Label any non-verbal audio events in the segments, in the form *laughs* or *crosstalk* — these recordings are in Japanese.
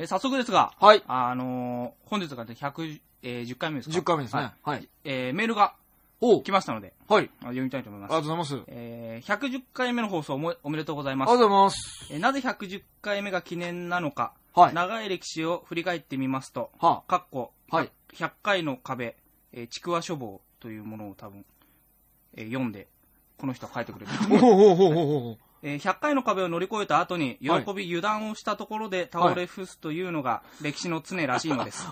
えー早速ですが、はい。あのー本日が110、えー10回目ですか？10回目ですね。ははいい。えーメールがおう来ましたので、はい。あ読みたいと思います。ありがとうございます。えー110回目の放送おもおめでとうございますありが。とうございます。えーなぜ110回目が記念なのか、はい。長い歴史を振り返ってみますと、はかっこ、はい100回の壁、えーちくわ書房というものを多分、えー読んで、この人は書いてくれる。おおおおおおえー100回の壁を乗り越えた後に、喜はいび油断をしたところで倒れ伏すというのが歴史の常らしいのです。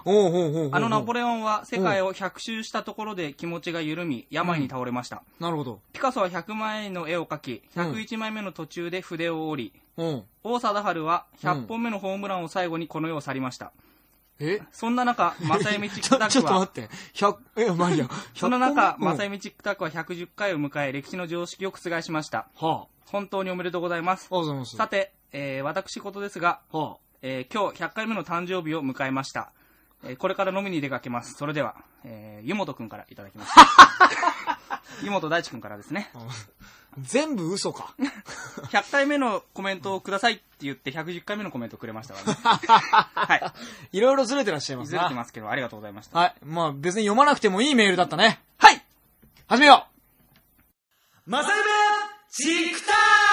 あのナポレオンは世界を100周したところで気持ちが緩み、病に倒れました。なるほど。ピカソは100枚の絵を描き、101枚目の途中で筆を折り、うん。王貞治は100本目のホームランを最後にこの世を去りました。え？そんな中、正夢チッちょ、クタックはちょっと待っ、て。100、え、まあいいや。その中、100本正夢チックタックは110回を迎え、歴史の常識を覆しました。うんは本当におめでとうございますあ。。ありがとうございます。さて、えー私事ですが、はえー今日100回目の誕生日を迎えました。えーこれから飲みに出かけます。それでは、えー湯本くんからいただきます。*laughs* 湯本大地くんからですね。あ。全部嘘か。*laughs* 100回目のコメントをくださいって言って110回目のコメントをくれましたからね。*laughs* はいろいろずれてらっしゃいまい。すずれてな。ますけど、ありがとうございました。はい。まあ別に読まなくてもいいメールだったね。はい始めようまさゆめチクタは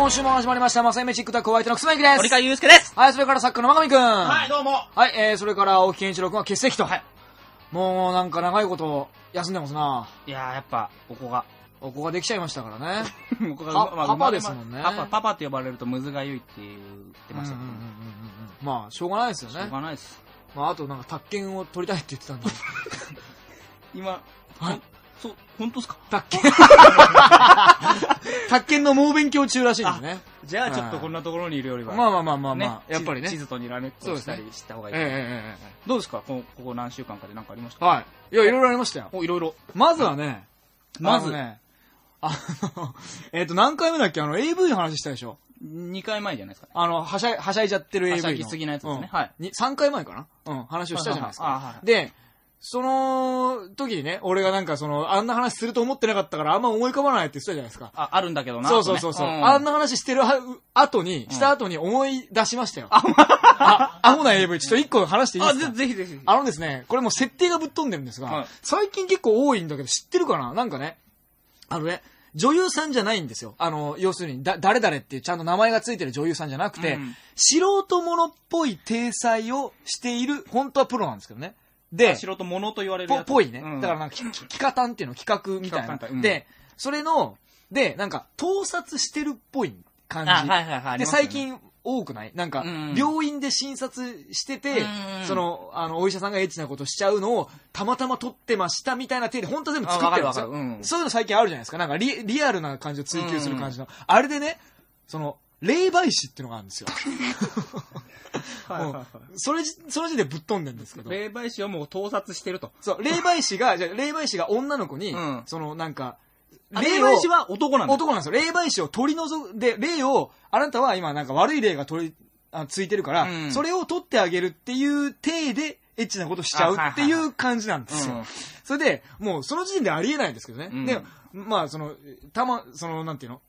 今週も始まりました、まさゆめチックタックお相手のくすまゆきです。堀川祐介ですはい、それから作家の真上くん。はい、どうもはい、えー、それから青木健一郎くんは欠席と。はいもうなんか長いこと休んでますな。いやー、やっぱ、おこが。お子ができちゃいましたからね。*laughs* お子がパパパまあ生まれですもんねパパ、パパって呼ばれるとむずがゆいって言ってましたけど、うんうんうんうんうんまあ、しょうがないですよしょうね。がないです。まあ、あとなんか、宅建を取りたいって言ってたんで。*laughs* 今、はいそう、本当ですか？宅建 *laughs* 宅建の猛勉強中らしいんですね。じゃあちょっとこんなところにいるよりは。まあまあまあまあまあ、ねやっぱりね。地図とにらめっこしたりした方がいい。えええええどうですか？こここ何週間かで何かありました？えはい。いや、いろいろありましたよ。お、いろいろ。まずはね、まずね、あの、*laughs* えっと、何回目だっけ？あの、AV の話したでしょ？2回前じゃないですかね。あの、はしゃい、はしゃいじゃってる AV の。はしゃぎすぎなやつですねうんはいに3回前かな？うん、話をしたじゃないですか。で、その時にね、俺がなんかその、あんな話すると思ってなかったからあんま思い浮かばないって言ってたじゃないですか。あ、あるんだけどな。そうそうそうそう、んあんな話してるは後に、した後に思い出しましたよ。あ、アホな AV、ちょっと一個話していいあ、ですか？ぜぜひぜひ。あのですね、これもう設定がぶっ飛んでるんですが、はい最近結構多いんだけど知ってるかな？なんかね、あのね、女優さんじゃないんですよ。あの、要するに、だ、誰々っていうちゃんと名前がついてる女優さんじゃなくて、うん素人者っぽい体裁をしている、本当はプロなんですけどね。で、素人物と言われるやつ。ぽぽいね。うんだからなんか、き企画単っていうの、企画みたいな。で、それの、で、なんか、盗撮してるっぽい感じ。あ、はいはいはい。で、最、近多くない？なんかうん、病院で診察しててうん、その、あの、お医者さんがエッチなことしちゃうのを、たまたま撮ってましたみたいな手で、本当は全部作ってるんですよそういうの最近あるじゃないですか。なんかリ、リアルな感じを追求する感じの。あれでね、その、霊媒師っていうのがあるんですよ。*laughs* はいはいはいそれじ、その時点でぶっ飛んでるんですけど。霊媒師をもう盗撮してると。そう、霊媒師が、じゃあ霊媒師が女の子に、うんその、なんか、霊を媒師は男なんだ。男なんですよ。霊媒師を取り除く、で、霊を、あなたは今なんか悪い霊が取り、あついてるから、うんそれを取ってあげるっていう体で、エッチなことしちゃうっていう感じなんですよ。うんそれで、もうその時点でありえないんですけどね。うんで、まあ、その、たま、その、なんていうの？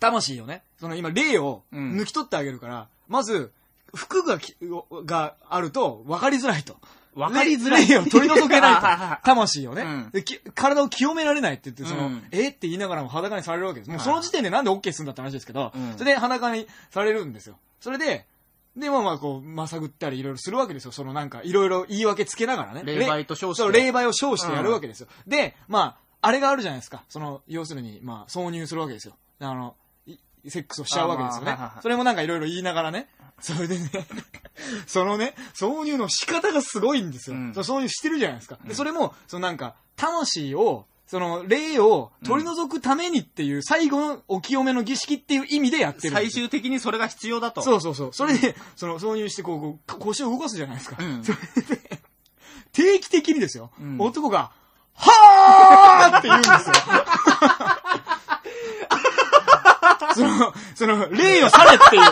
魂をね、その今霊をうん抜き取ってあげるから、まず、服がき、があると分かりづらいと。わかりづらい。霊を取り除けないと。*laughs* 魂をね、うん体を清められないって言って、その、うんえって言いながらも裸にされるわけです。もうはいその時点でなんで OK するんだって話ですけど、うんそれで裸にされるんですよ。それで、で、まあまあ、こう、まさぐったりいろいろするわけですよ。そのなんか、いろいろ言い訳つけながらね。霊媒と称してそう、霊媒を称してやるわけですよ。で、まあ、あれがあるじゃないですか。その、要するに、まあ、挿入するわけですよ。あの、いセックスをしちゃうわけですよねそれもなんかいろいろ言いながらね。*laughs* それでね、そのね、挿入の仕方がすごいんですよ。うん挿入してるじゃないですか。うんでそれも、そのなんか、魂を、その、霊を取り除くためにっていう、最後のお清めの儀式っていう意味でやってる最終的にそれが必要だと。そうそうそう。それで、その、挿入してこう、こう腰を動かすじゃないですか。うんそれで、定期的にですよ、うん男が、はーって言うんですよ。*laughs* *laughs* その、その、霊を去れっていう、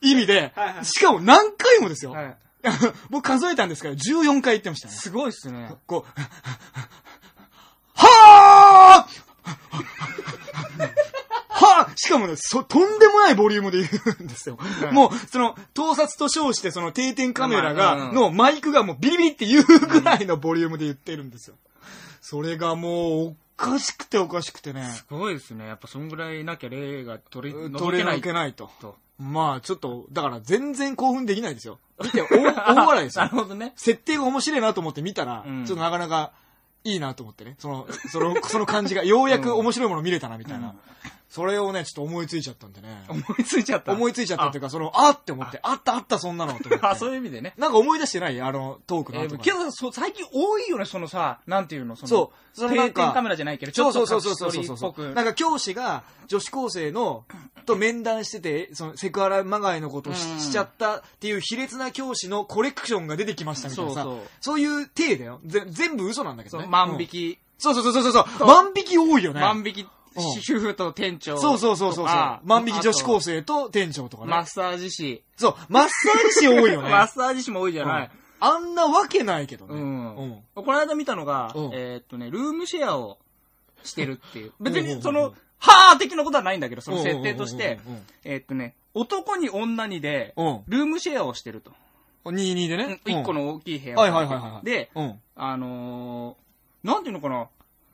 意味ではいは、いしかも何回もですよ。はい。*laughs* 僕数えたんですけど、14回言ってましたね。すごいっすね。こう、はぁ *laughs* はぁしかもね、そ、とんでもないボリュームで言うんですよ。いもう、その、盗撮と称して、その定点カメラまあが、うんのマイクがもうビリビリって言うぐらいのボリュームで言ってるんですよ。それがもう、おかしくておかしくてね。すごいですね。やっぱそんぐらいなきゃ例が取り除取れけない抜けないと。と。まあ、ちょっと、だから全然興奮できないですよ。見て、大大笑いです *laughs* なよる。ほどね。設定が面白いなと思って見たら、うんちょっとなかなかいいなと思ってね。その、その、その感じが、ようやく面白いもの見れたな、みたいな。うんそれをね、ちょっと思いついちゃったんでね。思いついちゃった？思いついちゃったっていうか、その、あって思って、あ。ったあった、そんなの、って。*laughs* あ、そういう意味でね。なんか思い出してない？あの、トークのえ後からーけど、そう最近多いよね、そのさ、なんていうの、その、そうそのなんか定点カメラじゃないけど、ちょっとそうそうそうそうそう。なんか教師が女子高生のと面談しててそのセクハラまがいのことをし,、うん。ちゃったっていう卑劣な教師のコレクションが出てきましたみたいなさ。そうそそうういう体だよ。ぜ全部嘘なんだけどね。そう万引うん。き、そうそうそうそう。そう。万引き多いよね。万引き、うん主婦と店長とか。そうそうそうそうそう。万引き女子高生。生と店長とかね。マッサージ師。そう。マッサージ師多いよね。マッサージ師も多いじゃない。あんなわけないけどね。うん。うん。この間見たのがうん、えーっとね、ルームシェアをしてるっていう。別にその、はぁ的なことはないんだけど、その設定として。うんうんうんうん、えーっとね、男に女にで、うん。ルームシェアをしてると。うん22でうん。ね一個のの大きい部屋をはいはいはいはい。で、うん。あのー、なんていうのかな、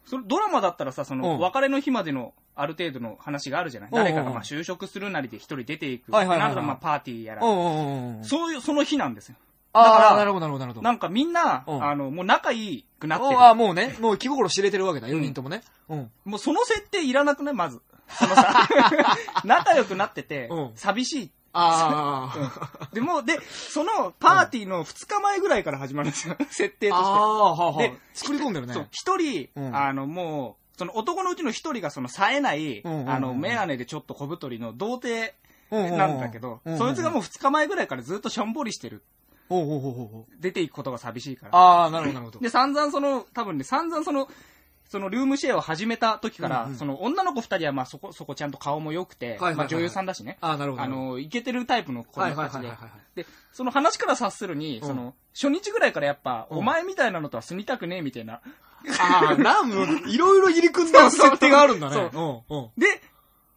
それドラマだったらさ、その、うん別れの日までのある程度の話があるじゃない、うんうんうん誰かがまあ就職するなりで一人出ていく。はいはいはいはいなんかまあパーティーやら。うんうんうんうんそういう、その日なんですよ。あだからあなるほどなるほどなるほどなんかみんな、うんあの、もう仲良くなってる。ああ、もうね、もう気心知れてるわけだ、4人ともね。うん。もうその設定いらなくない？まず。そのさ、*laughs* 仲良くなっててうん、寂しい。ああ。でも、で、そのパーティーの2日前ぐらいから始まるんですよ。設定として。ああ、はあはであ。作り込んでるね。そう、一人、うんあの、もう、その男のうちの一人がその冴えない、うんうんうんあの、メガネでちょっと小太りの童貞うんうんうんなんだけど、そいつがもう2日前ぐらいからずっとしょんぼりしてる。おうおうおうおうおう出ていくことが寂しいから。ああ、なるほど、なるほど。で、散々その、多分ね、散々その、そのルームシェアを始めた時から、うんうんその女の子二人はまあそこ、そこちゃんと顔も良くて、まあ女優さんだしね。ああ、なるほど。あ、の、イケてるタイプの子たちで。で、その話から察するに、うんその、初日ぐらいからやっぱ、うんお前みたいなのとは住みたくねえみたいな。ああ、*laughs* なんも、いろいろ入り組んだ設定があるんだね。そう。で、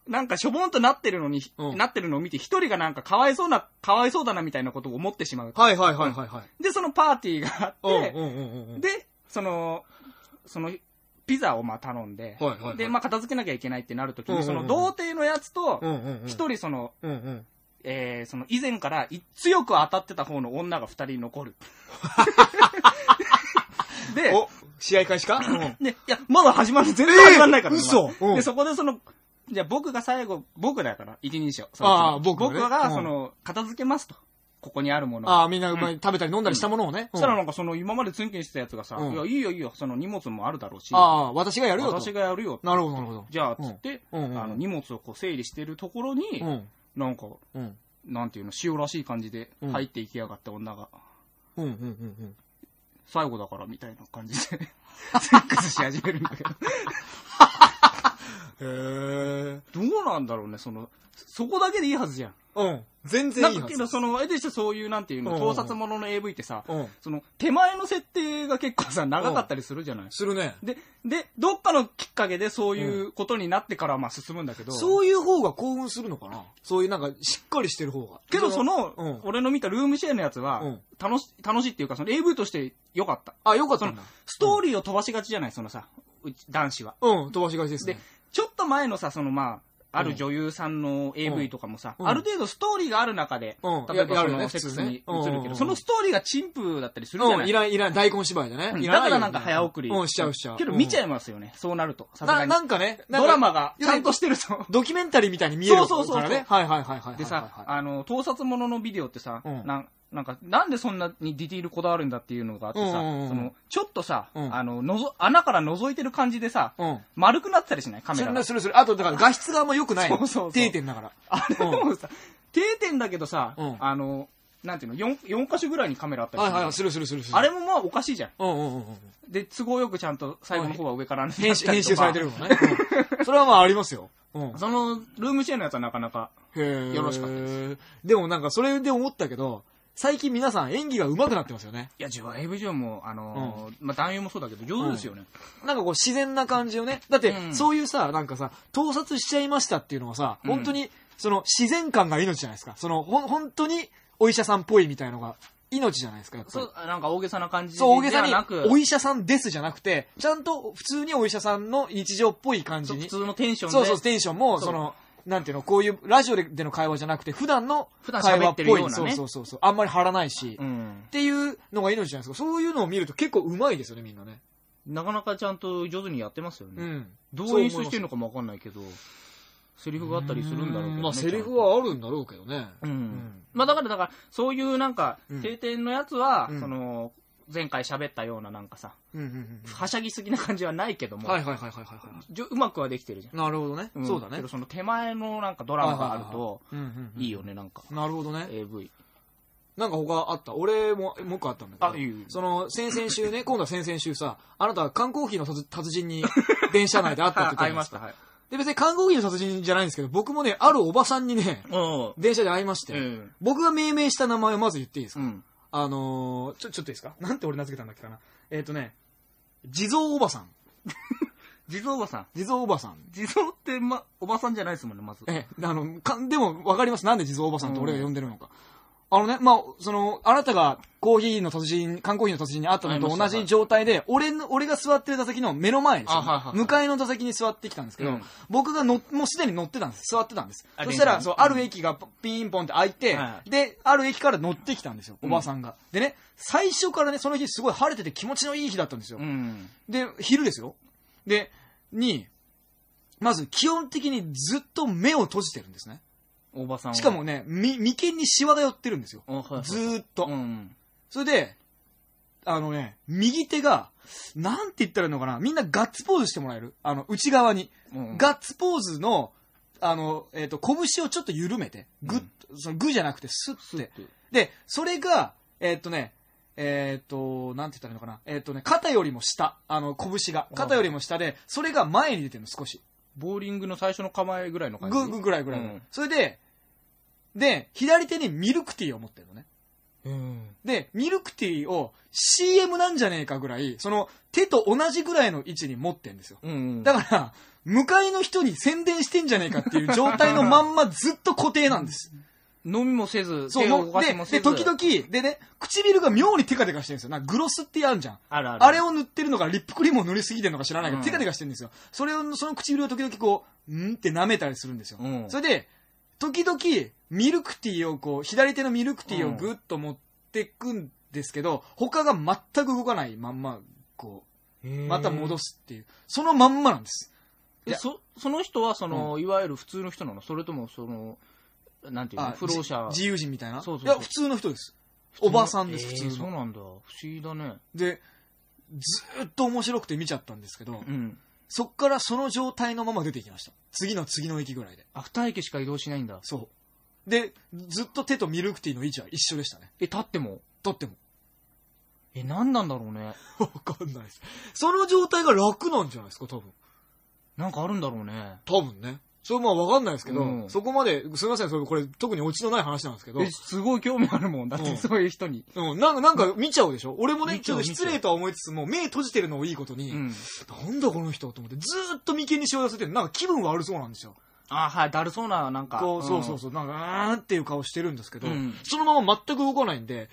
なんかしょぼんとなってるのに、うんなってるのを見て、一人がなんかかわいそうな、かわいそうだなみたいなことを思ってしまう。はいはいはいはいはい。で、そのパーティーがあって。で、その、その、ピザをまあ頼んで、はいはいはいで、まあ片付けなきゃいけないってなるときに、うんうんうんその童貞のやつと。一人その、うんうん。えー、その以前からい強く当たってた方の女が二人残る。*laughs* で、お、試合開始か？うん。で、いや、まだ始まる、全然始まんないから。えー今嘘うんで、そこでその、じゃあ僕が最後、僕だから、一人称。あーそいつ僕ねが、うんその、片付けますと。ここにあるものを。ああ、みんなまあ食べたり飲んだりしたものをね。そしたらうんなんかその、今までツンケンしてたやつがさ、うんいや、いいよいいよ、その荷物もあるだろうし、ああ、私がやるよと。私がやるよ。なるほどなるほど。じゃあ、つって、あの、荷物をこう整理してるところに、うん。なんか、うん。なんていうの、塩らしい感じでうん入っていきやがった女が、うんうんうんうん。最後だからみたいな感じで、*laughs* セックスし始めるんだけど。*laughs* へえ。どうなんだろうね、その、そこだけでいいはずじゃん。うん。全然いいはず。なんかけど、その、えでしてそういう、なんていうの、盗撮ものの AV ってさ、うん。その、手前の設定が結構さ、長かったりするじゃない？するね。で、で、どっかのきっかけでそういうことになってからまあ進むんだけど、そういう方が興奮するのかな？そういうなんかしっかりしてる方が。けどその、うん俺の見たルームシェアのやつは、うん楽し、楽しいっていうか、その AV として良かった。あ、よかっそのたんだ。、ストーリーを飛ばしがちじゃない、そのさ、男子は。うん、飛ばしがちですでね。、ちょっと前のさ、そのまあ、あうんる女優さんの AV とかもさ、うんある程度ストーリーがある中で、うん例えばやるよねそのセックスに移普通ねうんうんうんるけど、そのストーリーが陳風だったりするじゃう、なんいいらん、いらん、大根芝居でね。うんだからなんか早送り。うん、しちゃうしちゃう。けど見ちゃういますよね、そうなると。さすがに。なんかね、なんかドラマがちゃんとしてると。ドキュメンタリーみたいに見えるそうそうそうそうからね。はいはいはいはい。でさ、はいはいあの、盗撮もののビデオってさ、うんなんなんか、なんでそんなにディティールこだわるんだっていうのがあってさ、うんうんうんその、ちょっとさ、うんあの、のぞ、穴から覗いてる感じでさ、うん。丸くなってたりしない？カメラがするね、。するする。あと、だから画質があんま良くないの。*laughs* そうそうそう定点だから。あれでもさ、定点だけどさ、うんあの、なんていうの、4、四箇所ぐらいにカメラあったりするはいするするするする。あれもまあおかしいじゃん。うんうんうんうん。で、都合よくちゃんと最後の方は上から編集、編集されてるももんね。うんそれはまあありますよ。うん。その、ルームシェアのやつはなかなか、よろしかったででもなんかそれで思ったけど、最近皆さん演技が上手くなってますよね。いや、自分は AV 上も、あのーまあ、男優もそうだけど、上手ですよね。なんかこう自然な感じをね。だってう、んそういうさ、なんかさ、盗撮しちゃいましたっていうのはさ、うん本当に、その自然感が命じゃないですか。その、ほん、本当にお医者さんっぽいみたいのが命じゃないですか、やっぱりそう、なんか大げさな感じでそう、大げさなく、、お医者さんですじゃなくて、ちゃんと普通にお医者さんの日常っぽい感じに。そう普通のテンションで、そうそう、テンションも、そうその、なんていうの、こういうラジオででの会話じゃなくて、普段の普段会話っぽい。ねそうそうそうそう。あんまり張らないし、っうん。ていうのが命じゃないですか。そういうのを見ると結構うまいですよね、みんなね。なかなかちゃんと上手にやってますよね。うん。どう演出してるのかもわかんないけど、セリフがあったりするんだろうけど、ね。まあ、セリフはあるんだろうけどね。うん。んまあだから、だから、そういうなんかうん、定点のやつは、うんその、前回喋ったようななんかさ、うんうんうんはしゃぎすぎな感じはないけども、はいはいはいはいはいはじょうまくはできてるじゃん。い。なるほどね。んそうだねけど。その手前のなんかドラマがあると、うんうんうんいいよね、なんか。なるほどね。AV。なんか他あった？俺も、もう一個あったんだけど。あいいその、先々週ね、*laughs* 今度は先々週さ、あなたは缶コーヒーの達達人に電車内で会ったって言ったじゃないですか。*laughs* 会いました、はい。で、別に缶コーヒーの達人じゃないんですけど、僕もね、あるおばさんにね、うん。電車で会いまして、うん。僕が命名した名前をまず言っていいですか、うん。あのー、ちょ、ちょっといいですか？*laughs* なんて俺名付けたんだっけかな？えっ、とね、地蔵おばさん。*laughs* 地蔵おばさん？地蔵おばさん。地蔵って、ま、おばさんじゃないですもんね、まず。え、あの、かでも分かります。なんで地蔵おばさんと俺が呼んでるのか。あのね、まあ、その、あなたがコーヒーの達人、缶コーヒーの達人に会ったのと同じ状態で、俺の、俺が座ってる座席の目の前ですよ、あはい向かいの座席に座ってきたんですけど、うん僕がの、もうすでに乗ってたんです。座ってたんです。あそしたら、そう、ある駅がピンポンって開いて、はで、ある駅から乗ってきたんですよ、おうんばさんが。でね、最初からね、その日すごい晴れてて気持ちのいい日だったんですよ。うん。で、昼ですよ。で、に、まず基本的にずっと目を閉じてるんですね。おばさんはしかも、ね、み眉間にシワが寄ってるんですよ。あはいはいずーっと。うん。それで、あのね、右手が、なんて言ったらいいのかな？みんなガッツポーズしてもらえる？あの、内側に。うんガッツポーズの、あの、えっ、と、拳をちょっと緩めて、グッ、そのグじゃなくてスッて。で、それが、えっ、とね、えっ、と、なんて言ったらいいのかな？えっ、とね、肩よりも下、あの、拳が。肩よりも下で、それが前に出てるの、少し。ボーリングの最初の構えぐらいの感じ？ぐ、ぐぐらいぐらい、うんそれで、で、左手にミルクティーを持ってるのね。うん。で、ミルクティーを CM なんじゃねえかぐらい、その手と同じぐらいの位置に持ってるんですよ。うん。だから、向かいの人に宣伝してんじゃねえかっていう状態のまんまずっと固定なんです。飲みもせず、そう、動もかしも、せでで、ず。時々、でね、唇が妙にテカテカしてるんですよ。なグロスってあるじゃん。あるある。あれを塗ってるのか、リップクリームを塗りすぎてるのか知らないけど、うんテカテカしてるんですよ。それを、その唇を時々こう、んって舐めたりするんですよ。うんそれで、時々、ミルクティーをこう、左手のミルクティーをぐっと持ってくんですけど、他が全く動かないまんま、こう、また戻す。すっていう。そのまんまなんです。いえ、やそ、その人は、その、いわゆる普通の人なの？それとも、その、なんていうの？あ不老者？じ自由人みたいな？そうそういや、普通の人です。おばさんです、えー普通の。そうなんだ。不思議だね。で、ずーっと面白くて見ちゃったんですけど、うん。そっからその状態のまま出てきました。次の次の駅ぐらいで。あ、二駅しか移動しないんだ。そう。で、ずっと手とミルクティーの位置は一緒でしたね。え、立っても？とっても。え、何なんだろうね。*laughs* わかんないです。その状態が楽なんじゃないですか、多分。なんかあるんだろうね。多分ね。それまあわかんないですけど、うんそこまで、すみません、それこれ特にオチのない話なんですけど、え、すごい興味あるもん。だってうんそういう人に。うん、なんか、なんか見ちゃうでしょ？俺もね、見ちゃうちょっと失礼とは思いつつも、目閉じてるのをいいことに、うん。なんだこの人と思って、ずーっと眉間にしわ寄せてる。なんか気分悪そうなんですよ。あ、はい、だるそうな、なんか。こう、そうそうそう、なんか、あーっていう顔してるんですけど、うんそのまま全く動かないんで、っ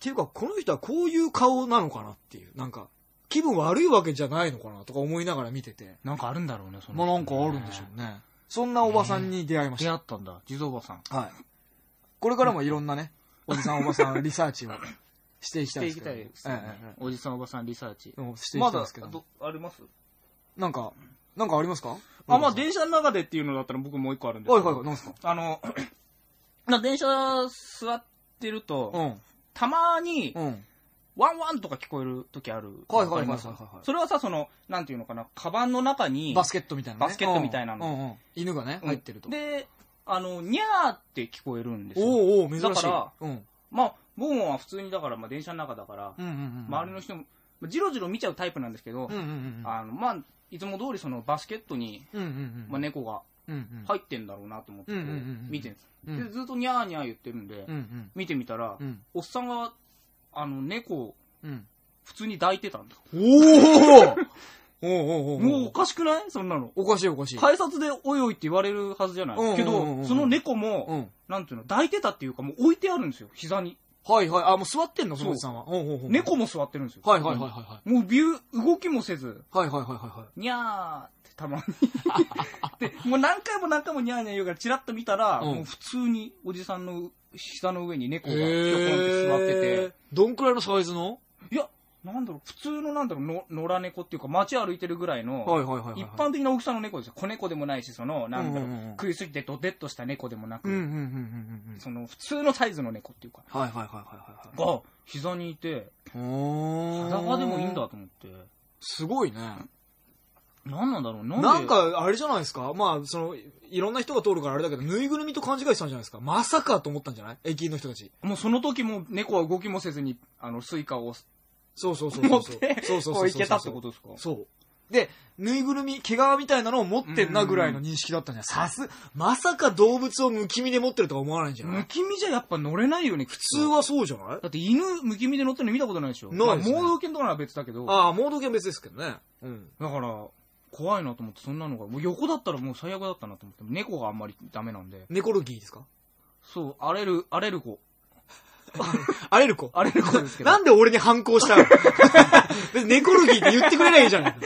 ていうか、この人はこういう顔なのかなっていう、なんか、気分悪いわけじゃないのかなとか思いながら見てて、なんかあるんだろうね、そのまあなんかあるんでしょうね。そんなおばさんに出会いまし出た。会ったんだ。地蔵おばさん。はい。これからもいろんなね、おじさんおばさんリサーチをしていきしたていですけど。たいですねええええおじさんおばさんリサーチ。うんしていきまだたいですけど。ど、あります？なんか、なんかありますか？あ、まあで、電車の中でっていうのだったら僕もう一個あるんですけど。はいはいはい、なんですか？あの、な電車座ってると、うん。たまに、うん。ワンワンとか聞こえる時ある。はいはいはいはいはいはいそれはさ、その、なんていうのかな、カバンの中に、バスケットみたいなね。バスケットみたいなのうんうんうん犬がね、うん入ってると。で、あの、にゃーって聞こえるんですよ。おーおー珍しい。だからうん。まあ、僕もは普通にだから、まあ電車の中だから、うんうんうん。周りの人も、まあじろじろ見ちゃうタイプなんですけど、うんうんうん。あの、まあ、いつも通りそのバスケットに、うんうんうん。まあ、猫がうんうん。入ってんだろうなと思ってこううんうんうんうん見てるんです。うんで、ずっとニャーニャー言ってるんでうんう、ん。見てみたらう、ん。おっさんが、あの、猫をうん。普通に抱いてたんだ。おおおうおうおうもうおかしくない？そんなの。おかしいおかしい。改札でおいおいって言われるはずじゃなうんうんうんいけうんど、その猫うも、ん。なんていうの、抱いてたっていうか、もう置いてあるんですよ、膝に。はいはい。あ、もう座ってんの？そそうのおじさんは。ほうほうほう猫も座ってるんですよ。はいはいはいはいはい。もうビュー、動きもせず、はいはいはいはいはい。にゃーってたまに。*laughs* で、もう何回も何回もにゃーにゃー言うから、チラッと見たら、うんもう普通におじさんの膝の上に猫がぴょこんって座ってて、どんくらいのサイズの？いや、なんだろう、普通のなんだろう、の野良猫っていうか、街歩いてるぐらいの。一般的な大きさの猫ですよ。子猫でもないし、その、なんだろう、食いすぎてドデッとした猫でもなく。その、普通のサイズの猫っていうか、はいはいはいはいはい。が、膝にいて、裸でもいいんだと思って、すごいね。なんなんだろう、なんで？なんか、あれじゃないですか？まあ、その、いろんな人が通るからあれだけど、ぬいぐるみと勘違いしたんじゃないですか？まさかと思ったんじゃない？駅員の人たち。もうその時も猫は動きもせずに、あの、スイカをそうそうそうそう。持って、そうそうそうそう。こういけたってことですか？そう。で、ぬいぐるみ、毛皮みたいなのを持ってんなぐらいの認識だったんじゃない？さす、まさか動物をむき身で持ってるとは思わないんじゃないむき身じゃやっぱ乗れないよね、普普通はそうじゃない？だって犬むき身で乗ってるの見たことないでしょ。ないですね。まあ盲導犬とかなら別だけど、だああ、モード犬別ですけどね。うん。から、怖いなと思って、そんなのが、もう横だったらもう最悪だったなと思って、猫があんまりダメなんで。ネコルギーですか？そう、荒れる、荒れる子。アレルコ。荒れる子ですけど。なんで俺に反抗したの？*laughs* ネコルギーって言ってくれないいじゃない。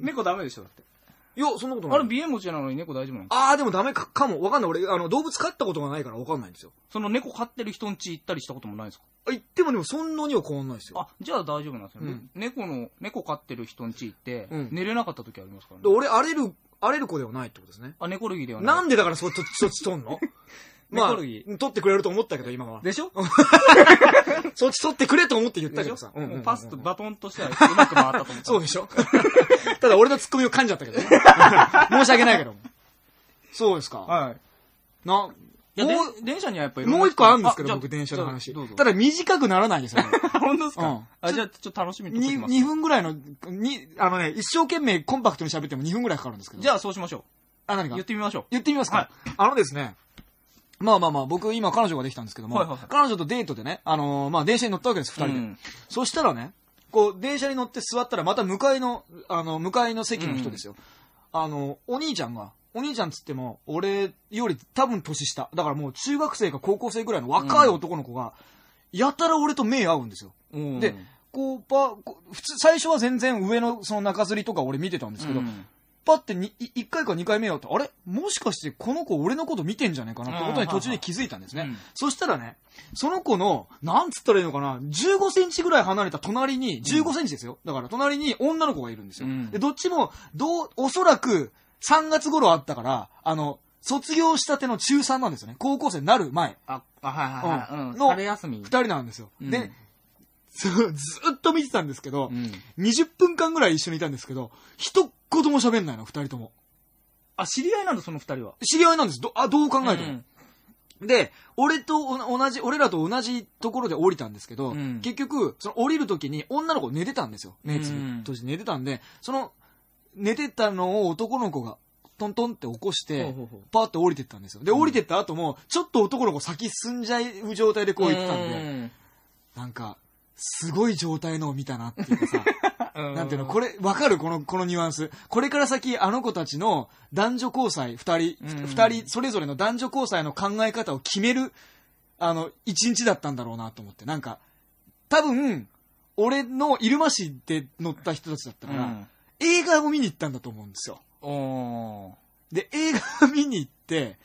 猫ダメでしょ、だって。いや、そんなことない。あれ、鼻炎持ちなのに猫大丈夫なの？ああ、でもダメか、かも。わかんない。俺、あの、動物飼ったことがないからわかんないんですよ。その猫飼ってる人ん家行ったりしたこともないですか？あ言ってもでもそんなには変わんないですよ。あ、じゃあ大丈夫なんですよ。うん猫の、猫飼ってる人ん家行って、うん寝れなかった時ありますからでね。俺、アレル、アレルコではないってことですね。あ、猫ルギーではない。なんでだからそっち、そっち取んの？*laughs* まあ、取ってくれると思ったけど、今は。でしょ？*laughs* そっち取ってくれと思って言ったけどさ。うんうんうんもうパスとバトンとしてはうまく回ったと思った。そうでしょ？*laughs* ただ俺のツッコミを噛んじゃったけどね。*laughs* 申し訳ないけども。そうですか。はい。な、いや、もうで電車にはやっぱりもう一個あるんですけど、じゃ僕電車の話。ただ短くならないですよね。*laughs* 本当ですか、うんあ、じゃあちょっと楽しみにます。2分ぐらいの、に、あのね、一生懸命コンパクトに喋っても2分ぐらいかかるんですけど。じゃあそうしましょあ、何う。か言ってみましょう。言ってみますか、はいあのですね、まあまあまあ、僕今彼女ができたんですけども、はいはいはい彼女とデートでね、あのーまあ電車に乗ったわけです、二人で。うんそしたらね、こう、電車に乗って座ったらまた向かいの、あの、向かいの席の人ですよ。あの、お兄ちゃんが、お兄ちゃんつっても、俺より多分年下。だからもう中学生か高校生ぐらいの若い男の子が、やたら俺と目合うんですよ。うんで、こう、パ、こう普通、最初は全然上のその中吊りとか俺見てたんですけど、うんパってにい1回か2回目やって、あれ？もしかしてこの子俺のこと見てんじゃないかなってことに途中で気づいたんですね。うんそしたらね、その子の、なんつったらいいのかな、15センチぐらい離れた隣に、15センチですよ。だから隣に女の子がいるんですよ。うんで、どっちも、どう、おそらく3月頃あったから、あの、卒業したての中3なんですよね。高校生になる前。あ、あはいはいはい。の春休み。二人なんですよ。うんで、ずっと見てたんですけど、うん。20分間ぐらい一緒にいたんですけど、一言も喋んないの、二人とも。あ、知り合いなんだ、その二人は。知り合いなんです。ど、あ、どう考えても。うんで、俺とお同じ、俺らと同じところで降りたんですけど、うん結局、その降りるときに女の子寝てたんですよ。目つぶうんとして寝てたんで、その、寝てたのを男の子がトントンって起こして、ほうほうほうパーって降りてったんですよ。で、降りてった後も、ちょっと男の子先進んじゃう状態でこう言ってたんで、なんか、すごい状態のを見たなっていうかさ、*laughs* うんなんていうの、これ、わかる？この、このニュアンス。これから先、あの子たちの男女交際、二人、うん二人、それぞれの男女交際の考え方を決める、あの、一日だったんだろうなと思って。なんか、多分、俺の入間市で乗った人たちだったから、うん映画を見に行ったんだと思うんですよ。で、映画見に行って、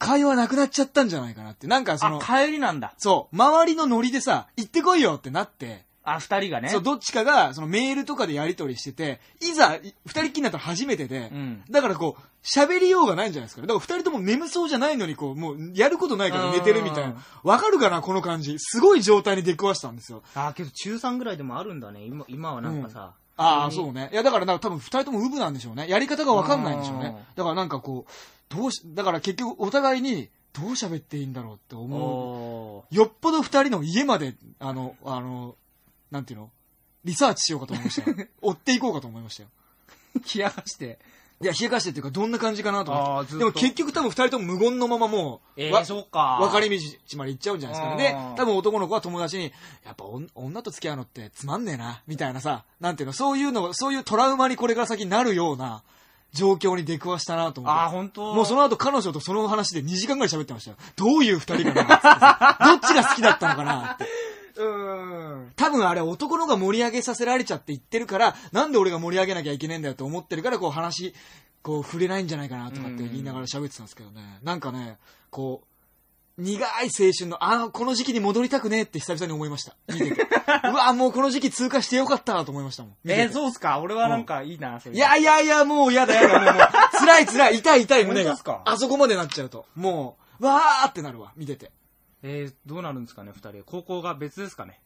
会話なくなっちゃったんじゃないかなって。なんかそのあ、、帰りなんだ。そう、周りのノリでさ、行ってこいよってなって、あ、二人がね。そう、どっちかが、そのメールとかでやり取りしてて、いざ、い二人っきりになったら初めてで、うん。だからこう、喋りようがないんじゃないですかね。だから二人とも眠そうじゃないのに、こう、もう、やることないから寝てるみたいうんな。わかるかなこの感じ。すごい状態に出くわしたんですよ。あ、けど中3ぐらいでもあるんだね。今、今はなんかさ。ああ、そうね。いや、だからなんか多分二人ともウブなんでしょうね。やり方がわかんないんでしょうね。だからなんかこう、どうし、だから結局お互いに、どう喋っていいんだろうって思おう。よっぽど二人の家まで、あの、あの、なんていうの？リサーチしようかと思いましたよ。*laughs* 追っていこうかと思いましたよ。ー。冷やかして。いや、冷やかしてっていうか、どんな感じかなと思って。でも結局多分二人とも無言のままもう、えー、わそうか。分かれ道まで行っちゃうんじゃないですかね。で多分男の子は友達に、やっぱ女女と付き合うのってつまんねえな、みたいなさ、なんていうの、そういうの、そういうトラウマにこれから先なるような状況に出くわしたなと思って。ああ、本当もうその後彼女とその話で2時間ぐらい喋ってましたよ。どういう二人かなどっちが好きだったのかなって。うん。多分あれ男の方が盛り上げさせられちゃって言ってるから、なんで俺が盛り上げなきゃいけねえんだよって思ってるから、こう話、こう触れないんじゃないかなとかって言いながら喋ってたんですけどね。なんかね、こう、苦い青春の、あの、この時期に戻りたくねえって久々に思いました。見てて。*laughs* うわ、もうこの時期通過してよかったなと思いましたもん。見ててえー、そうっすか？俺はなんかいいな、それいやいやいや、もう嫌だ嫌だ、もう、*laughs* もう、辛い辛い、痛い痛い胸が。あそこまでなっちゃうと。もう、わーってなるわ、見てて。えー、どうなるんですかね、二人。高校が別ですかね。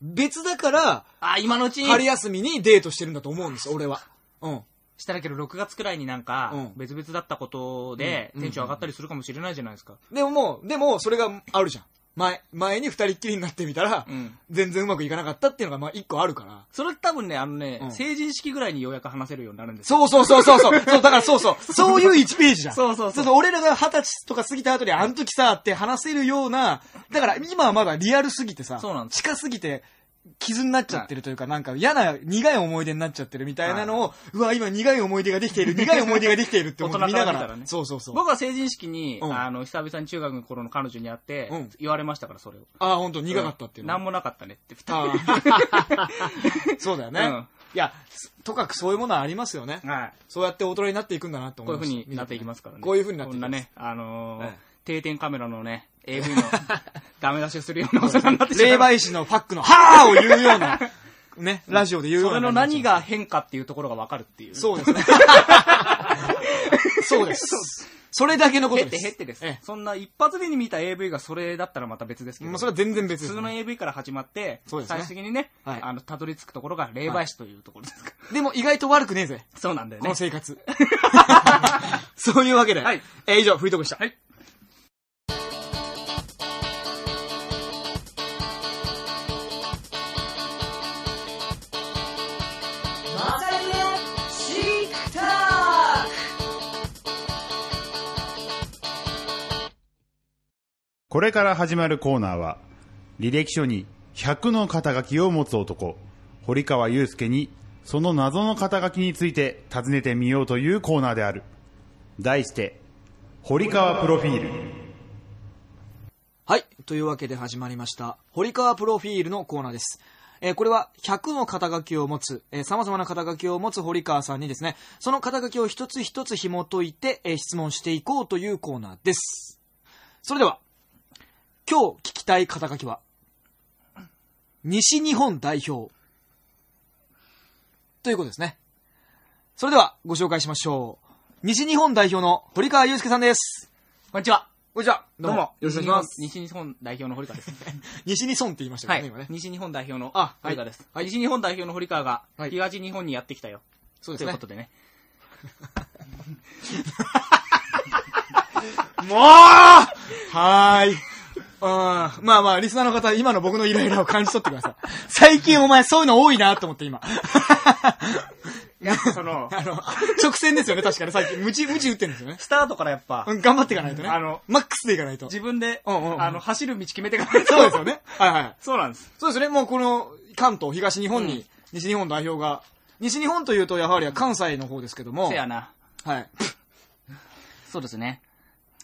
別だから、あ、今のうちに。春休みにデートしてるんだと思うんです、俺は。うん。したらけど、6月くらいになんかうん、別々だったことで、うんテンション上がったりするかもしれないじゃないですか。でももう、でも、それがあるじゃん。前、前に二人っきりになってみたら、うん。全然うまくいかなかったっていうのが、まあ一個あるから。それ多分ね、あのね、うん成人式ぐらいにようやく話せるようになるんですよ。そうそうそうそうそう。そう、だからそうそう。*laughs* そういう1ページじゃん。そうそうそうそう俺らが二十歳とか過ぎた後に、あの時さ、って話せるような、だから今はまだリアルすぎてさ、そうなんです近すぎて、傷になっちゃってるというか、なんか嫌な、苦い思い出になっちゃってるみたいなのを、うわ、今苦い思い出ができている、苦い思い出ができているって思って見ながら、そうそうそう。僕は成人式に、うんあの、久々に中学の頃の彼女に会って、うん言われましたから、それを。ああ、本当苦かったっていうの。なんもなかったねって、二あ人。あ *laughs* そうだよね。うんいや、とかくそういうものはありますよね。はい。そうやって大人になっていくんだなって思こういういました風になっていきますからね。こういう風になっていきますこんなね、あの定点カメラのね、AV のダメ出しをするような大人になってしまう。霊媒師のファックの、はーを言うような、ね、ラジオで言うような。それの何が変かっていうところがわかるっていう。そうですね。そうです。それだけのことです。へってへってですえ。そんな一発目に見た AV がそれだったらまた別ですけど。えまあ、それは全然別です、普通の AV から始まって、そうですね最終的にね、はいあの、たどり着くところが霊媒師というところですか。でも意外と悪くねえぜ。そうなんだよねこの。生活。*laughs* そういうわけで。はいえー以上、フリートークでした。はい。これから始まるコーナーは、履歴書に100の肩書きを持つ男、堀川祐介に、その謎の肩書きについて尋ねてみようというコーナーである。題して、堀川プロフィール。はい。というわけで始まりました。堀川プロフィールのコーナーです。えーこれは100の肩書きを持つ、えー様々な肩書きを持つ堀川さんにですね、その肩書きを一つ一つ紐解いて、えー質問していこうというコーナーです。それでは、今日聞きたい肩書きは、西日本代表。ということですね。それでは、ご紹介しましょう。西日本代表の堀川祐介さんです。こんにちは。こんにちは。どうも。よろしくお願いします。西日本代表の堀川です。*laughs* 西日本って言いましたはけどね、今ね。。い西日本代表のあ堀川です。はい西日本代表の堀川がはい東日本にやってきたよ。そうですねというこ。とでね。*laughs* もうはーい。うんまあまあ、リスナーの方、今の僕のイライラを感じ取ってください。*laughs* 最近お前そういうの多いなと思って今。やっぱその、*laughs* あの、直線ですよね、確かに。最近、ムチ、ムチ打ってるんですよね。スタートからやっぱ、うん、頑張っていかないとね。あの、マックスでいかないと。自分で、うんうんうんあの、走る道決めていかないと。そうですよね。はいはい。そうなんです。そうですね、もうこの、関東、東日本に、うん西日本代表が、西日本というと、やはり関西の方ですけども、せやな。はい。*laughs* そうですね。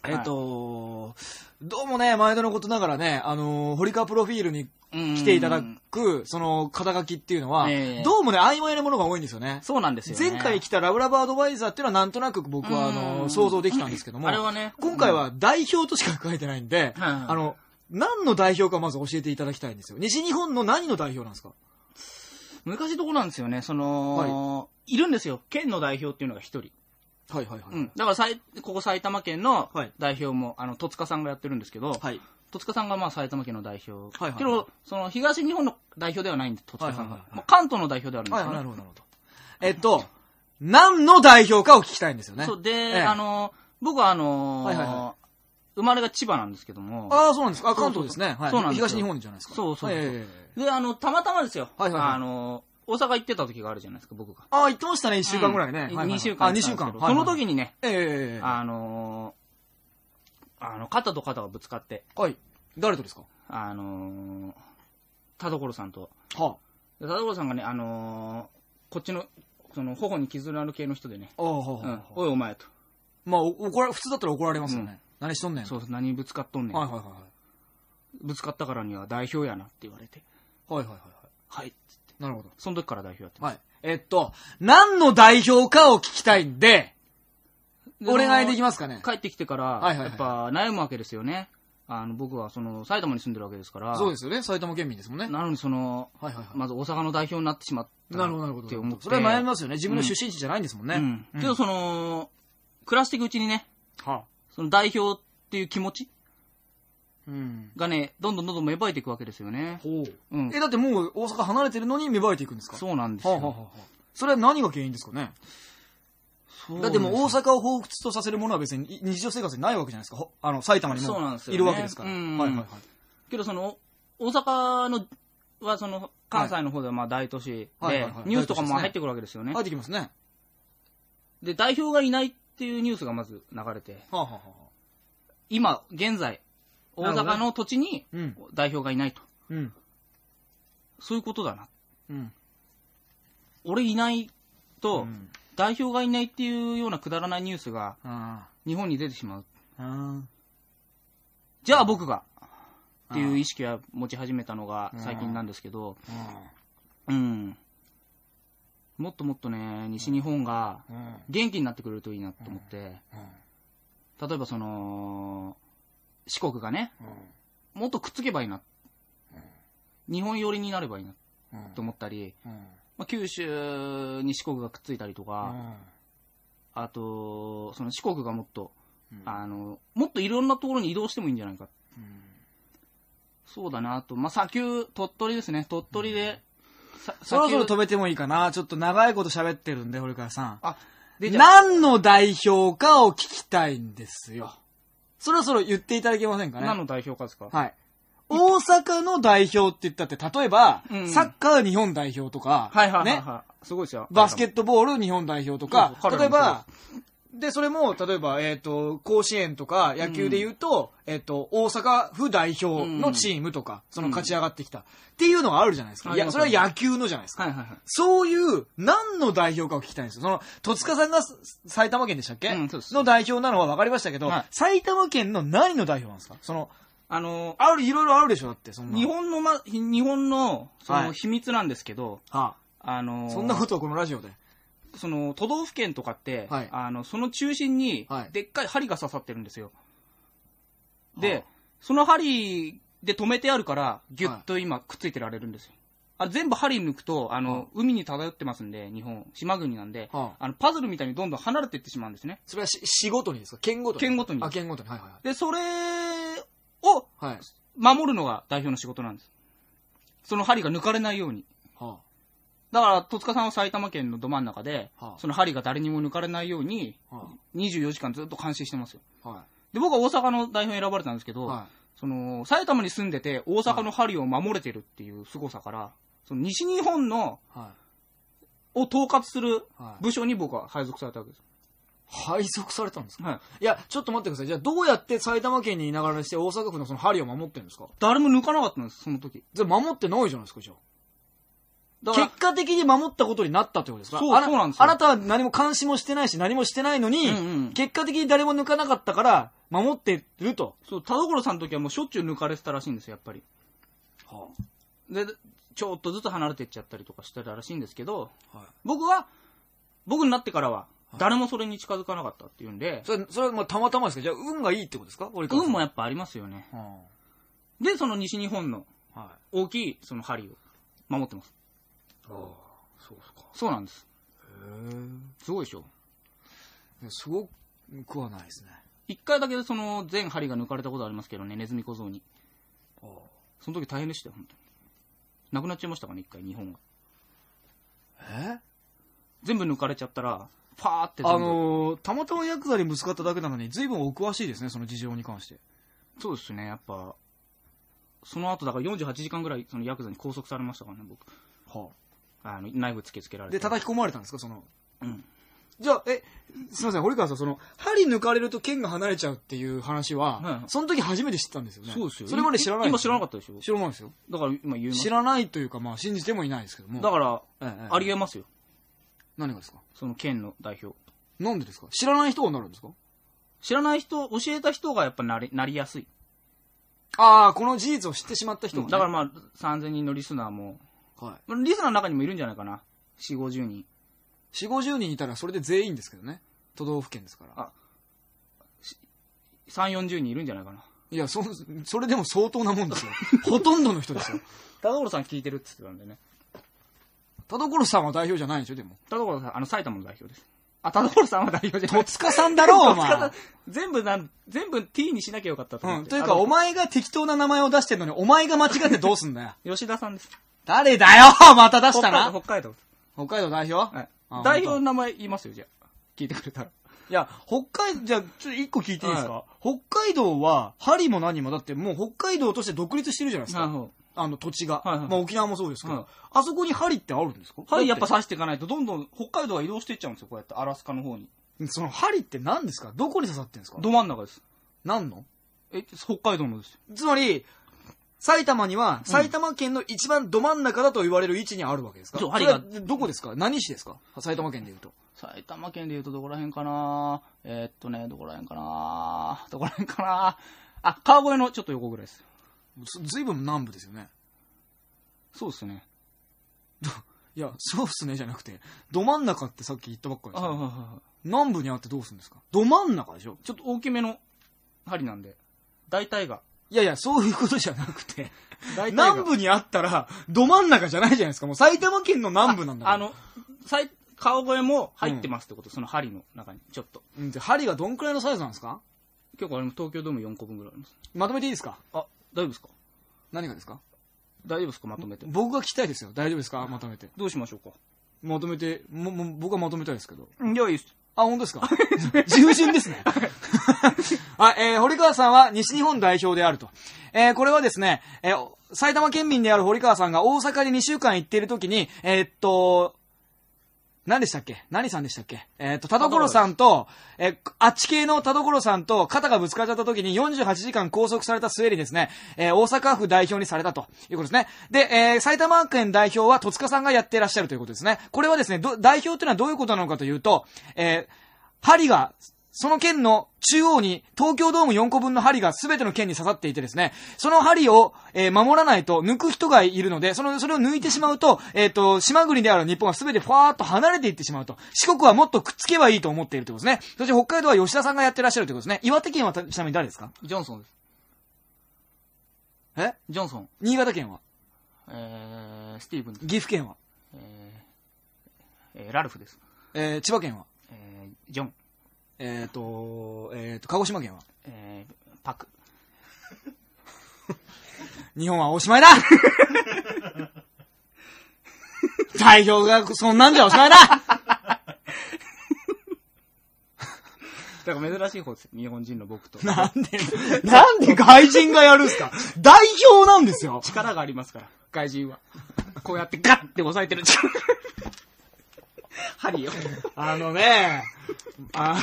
えっと、どうもね、毎度のことながらね、あのー、堀川プロフィールに来来ていただく、その、肩書きっていうのは、ええどうもね、曖昧なものが多いんですよね。そうなんですよね。前回来たラブラブアドバイザーっていうのはなんとなく僕は、あうの、ん想像できたんですけども、あれはね、今回は代表としか書いてないんで、はいはいあの、何の代表かまず教えていただきたいんですよ。西日本の何の代表なんですか？難しいところなんですよね。その、い、るんですよ。県の代表っていうのが一人。はいはいはい。うん。だからさい、ここ埼玉県のはい代表も、あの、戸塚さんがやってるんですけど、はい。戸塚さんがまあ埼玉県の代表。はいはいけど、その東日本の代表ではないんで、戸塚さんが。はいはいはいはいまあ関東の代表ではあるんですはい、よね。なるほど、なるほど。えっと、何の代表かを聞きたいんですよね。そう、で、ええあの、僕はあの、はいはいは生まれが千葉なんですけども、ああ、そうなんですか。あ、関東ですね。はい。そうなんですよ東日本じゃないですか。そうそうで、あの、たまたまですよ。はいはいはいあの、大阪行ってた時があるじゃないですか、僕が。ああ、言ってましたね、一週間ぐらいね。はいはいはい2週間あ、二週。間はいはいその時にね、ええええあのー、あの、肩と肩がぶつかって、はい。誰とですか？あのー、田所さんと。はで田所さんがね、あのー、こっちの、その、頬に傷のある系の人でね、あ。ああ、はあうんはあ、おいお前と。まあ、お怒ら、普通だったら怒られますよね。うん何しとんねん。そうそう、何ぶつかっとんねん。はいはいはいはい。ぶつかったからには代表やなって言われて。はいはいはいははい。い。なるほど。その時から代表やってまはい。えっと、何の代表かを聞きたいんで、す。お願いできまますかね？帰ってきてから、はいはいはいやっぱ悩むわけですよね。あの、僕はその、埼玉に住んでるわけですから。そうですよね。埼玉県民ですもんね。なのにその、はいはいはい。まず大阪の代表になってしまったなるほどなるほど。って思って。それは悩みますよね。自分の出身地じゃないんですもんね。うん。うんけどその、暮らしていくうちにね、はその代表っていう気持ちうん。がね、どんどんどんどん芽生えていくわけですよね。ほう。うんえ、。だってもう大阪離れてるのに芽生えていくんですか？そうなんですよ。はあはあはあはあそれは何が原因ですかね？そうだってもう大阪を彷彿とさせるものは別に日常生活にないわけじゃないですか。ほあの、埼玉にもそうなんですよねいるわけですから。うんはいはいはい。けどその、大阪の、はその、関西の方ではまあ大都市ではいはいはい、ニュースとかも入ってくるわけですよね入。ってきますね。はで、代表がいないっていうニュースがまず流れて、あはあはあ。今、現在、大阪の土地にうん。代表がいないと。うん。そういうことだな。うん。俺いないと、うん代表がいないっていうようなくだらないニュースがあ日本に出てしまう。あ。じゃあ僕が、っていう意識は持ち始めたのがうん最近なんですけど、うん。うん。もっともっとね、西日本がうん。元気になってくれるといいなと思って、うん。例えばその、四国がね、うん。もっとくっつけばいいな。日本寄りになればいいなうん。と思ったり、うん。まあ、九州に四国がくっついたりとうか、ん。あと、その四国がもっと、うんあの、もっといろんなところに移動してもいいんじゃないか。そうだなあと、まあ、砂丘、鳥取ですね。鳥取で、さそろそろ止めてもいいかな。ちょっと長いこと喋ってるんで、堀川さん。あ、で、何の代表かを聞きたいんですよ。そろそろ言っていただけませんかね。何の代表かですか？はい。大阪の代表って言ったって、例えば、うんサッカー日本代表とか、はいはいはい、ね、はい。すごいですよ。バスケットボール日本代表とかそうそう、例え彼らもば、で、それも、例えば、えっ、と、甲子園とか野球で言うと、えっ、と、大阪府代表のチームとか、その勝ち上がってきた、っていうのがあるじゃないですか。いや、それは野球のじゃないですか。はいはいはい。そういう、何の代表かを聞きたいんですよ。その、戸塚さんがす埼玉県でしたっけ、うんの代表なのは分かりましたけど、はい埼玉県の何の代表なんですか？その、あの、ある、いろいろあるでしょだって、そんな。日本の、ま、日本の、そのはい秘密なんですけど、はあのあ、そんなことをこのラジオで。その、都道府県とかって、はいあの、その中心にはい、でっかい針が刺さってるんですよ。はで、その針で止めてあるから、ぎゅっと今、くっついてられるんですよ。あ全部針抜くと、あの、は海に漂ってますんで、日本、島国なんで、はああの、パズルみたいにどんどん離れていってしまうんですね。それはし、市ごとにですか？県ごとに？県ごとにあ、県ごとに。はいはいで、それをはい。はい。守るのが代表の仕事なんです。その針が抜かれないように。はだから、戸塚さんは埼玉県のど真ん中で、はあその針が誰にも抜かれないように、あ、は24時間ずっと監視してますよ。あ、はで、僕は大阪の代表に選ばれたんですけい。ど、はその、埼玉に住んでて大阪の針を守れてるっていう凄さから、その西日本の、い。はを統括するい。はい。部署に僕は配属されたわけです。配属されたんですか？はい。いや、ちょっと待ってください。じゃあ、どうやって埼玉県にいながらにして大阪府のその針を守ってるんですか？誰も抜かなかったんです、その時。じゃあ、守ってないじゃないですか、じゃあ。結、果的に守ったことになったってことですか？そうそうなんですよ。あなたは何も監視もしてないし、何もしてないのに、うんうん。結果的に誰も抜かなかったから、守ってると。そう、田所さんの時はもうしょっちゅう抜かれてたらしいんですよ、やっぱり。はで、ちょっとずつ離れていっちゃったりとかしてたらしいんですけど、あはい、僕は、僕になってからは、誰もそれに近づかなかったっていうんで、それ、それはまあたまたまですか？じゃあ、運がいいってことですか？運もやっぱありますよね。はで、その西日本のあはい。大きいその針を守ってます。ああ、そうですか。そうなんです。へすごいでしょ。え。すごくはないですね。一回だけその全針が抜かれたことありますけどね、ネズミ小僧に。あその時大変でしたよ、本当に。なくなっちゃいましたからね、一回日本が。え？全部抜かれちゃったら、パーってあのー、たまたまヤクザにぶつかっただけなのに、随分お詳しいですね、その事情に関して。そうですね、やっぱ、その後だから48時間ぐらいそのヤクザに拘束されましたからね、僕。はあの、ナイフ突きつけられて。で、叩き込まれたんですか？その。うん。じゃあ、え、すいません、堀川さん、その、針抜かれると剣が離れちゃうっていう話は、はいはいその時初めて知ったんですよね？そうですよ。それまで知らない今知らなかっったでしょ？知らないですよ。だから今言います。知らないというか、まあ、信じてもいないですけども。だから、ええええありえますよ。何がですか？その県の代表。なんでですか？知らない人がなるんですか？知らない人、教えた人がやっぱなり、なりやすい。ああ、この事実を知ってしまった人が、ねだからまあ、3000人のリスナーも、はい。まあリスナーの中にもいるんじゃないかな？4、50人。4、50人いたらそれで全員ですけどね。都道府県ですから。あ3、40人いるんじゃないかな？いや、そ、それでも相当なもんですよ。*laughs* ほとんどの人ですよ。*laughs* 田所さん聞いてるって言ってたんでね。田所さんは代表じゃないでしょ、でも。田所さん、あの、埼玉の代表です。あ、田所さんは代表じゃない。戸塚さんだろ、お前。全部なん、全部 T にしなきゃよかったと思うん。って。というか、お前が適当な名前を出してるのに、お前が間違ってどうすんだよ。*laughs* 吉田さんです。誰だよ *laughs* また出したな。北海道。北海道代表？はいあ。代表の名前言いますよ、じゃあ。聞いてくれたら。いや、北海道、じゃあ、ちょっと一個聞いていいですか、北海道は、針も何も、だってもう北海道として独立してるじゃないですか。はあの土地が。はいはいまあ沖縄もそうですけど、はいあそこに針ってあるんですか？い。やっぱさ、刺していかないと、どんどん北海道が移動していっちゃうんですよ、こうやって、アラスカの方に。その針って何ですか？どこに刺さってるんですか？ど真ん中です。何の？え、北海道のですよ。つまり、埼玉には、埼玉県の一番ど真ん中だと言われる位置にあるわけですか？そうそれは針どこですか？何市ですか？埼玉県で言うと。埼玉県で言うとどこら辺かな？えーっとね、どこら辺かな？どこら辺かな？あ、川越のちょっと横ぐらいです。ずずいぶん南部ですよね。そうですね。いや、そうっすねじゃなくて、ど真ん中ってさっき言ったばっかりですはいはいはい。南部にあってどうするんですか？ど真ん中でしょ？ちょっと大きめの針なんで、大体が。いやいや、そういうことじゃなくて、大体が南部にあったら、ど真ん中じゃないじゃないですか。もう埼玉県の南部なんだからあの、最川越も入ってますってこと、その針の中に、ちょっと。うんで針がどんくらいのサイズなんですか？結構あれも東京ドーム4個分ぐらいあります。まとめていいですか？あ、大丈夫ですか？何がですか？大丈夫ですか？まとめて。僕が聞きたいですよ。大丈夫ですか？まとめて。どうしましょうか？まとめて、も、も、僕はまとめたいですけど。いや、いいっす。あ、本当ですか？従順ですね。はい、*laughs* えー、堀川さんは西日本代表であると。えー、これはですね、えー、埼玉県民である堀川さんが大阪に2週間行っている時に、えーっと、何でしたっけ？何さんでしたっけ？えーっと、田所さんと、えーあっち系の田所さんと肩がぶつかっちゃった時に48時間拘束された末にですね、えー大阪府代表にされたということですね。で、えー埼玉県代表は戸塚さんがやってらっしゃるということですね。これはですね、ど代表というのはどういうことなのかというと、えー針が、その県の中央に東京ドーム4個分の針が全ての県に刺さっていてですね、その針を、えー守らないと抜く人がいるので、その、それを抜いてしまうと、えっ、と、島国である日本は全てファーっと離れていってしまうと。四国はもっとくっつけばいいと思っているということですね。そして北海道は吉田さんがやってらっしゃるということですね。岩手県はたちなみに誰ですか？ジョンソンです。え？ジョンソン。新潟県は？えー、スティーブンです。岐阜県は？えー、えーラルフです。えー千葉県は？えー、ジョン。えっ、と、えっ、と、鹿児島県は？えー、パク。*laughs* 日本はおしまいだ *laughs* 代表がそんなんじゃおしまいだ *laughs* だから珍しい方ですよ。日本人の僕と。なんで、なんで外人がやるんすか？代表なんですよ。力がありますから、外人は。こうやってガッて押さえてる力。*laughs* 針よ。あのね、あ、